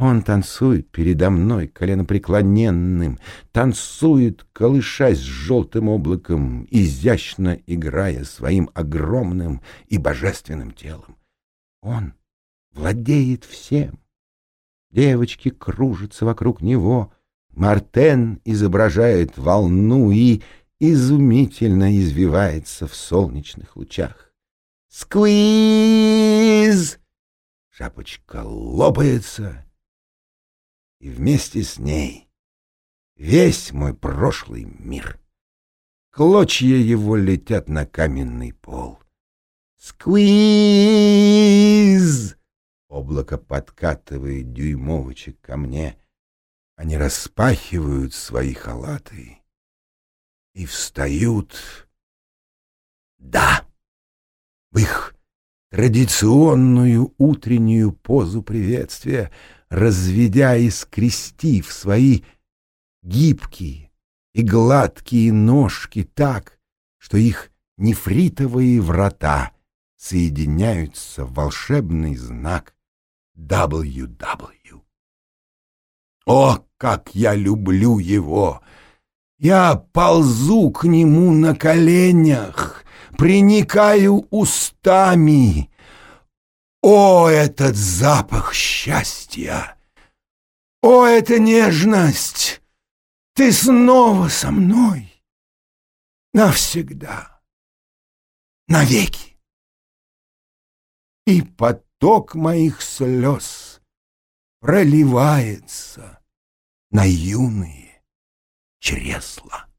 он танцует передо мной коленопреклоненным, танцует, колышась с желтым облаком, изящно играя своим огромным и божественным телом. Он владеет всем. Девочки кружатся вокруг него, Мартен изображает волну и изумительно извивается в солнечных лучах. «Сквиз!» Шапочка лопается, и вместе с ней весь мой прошлый мир. Клочья его летят на каменный пол. Сквиз! Облако подкатывает дюймовочек ко мне. Они распахивают свои халаты и встают. Да, в их традиционную утреннюю позу приветствия, разведя и скрестив свои гибкие и гладкие ножки так, что их нефритовые врата соединяются в волшебный знак WW. О, как я люблю его! Я ползу к нему на коленях, приникаю устами. О, этот запах счастья! О, эта нежность! Ты снова со мной! Навсегда! Навеки! И поток моих слез проливается на юные чресла.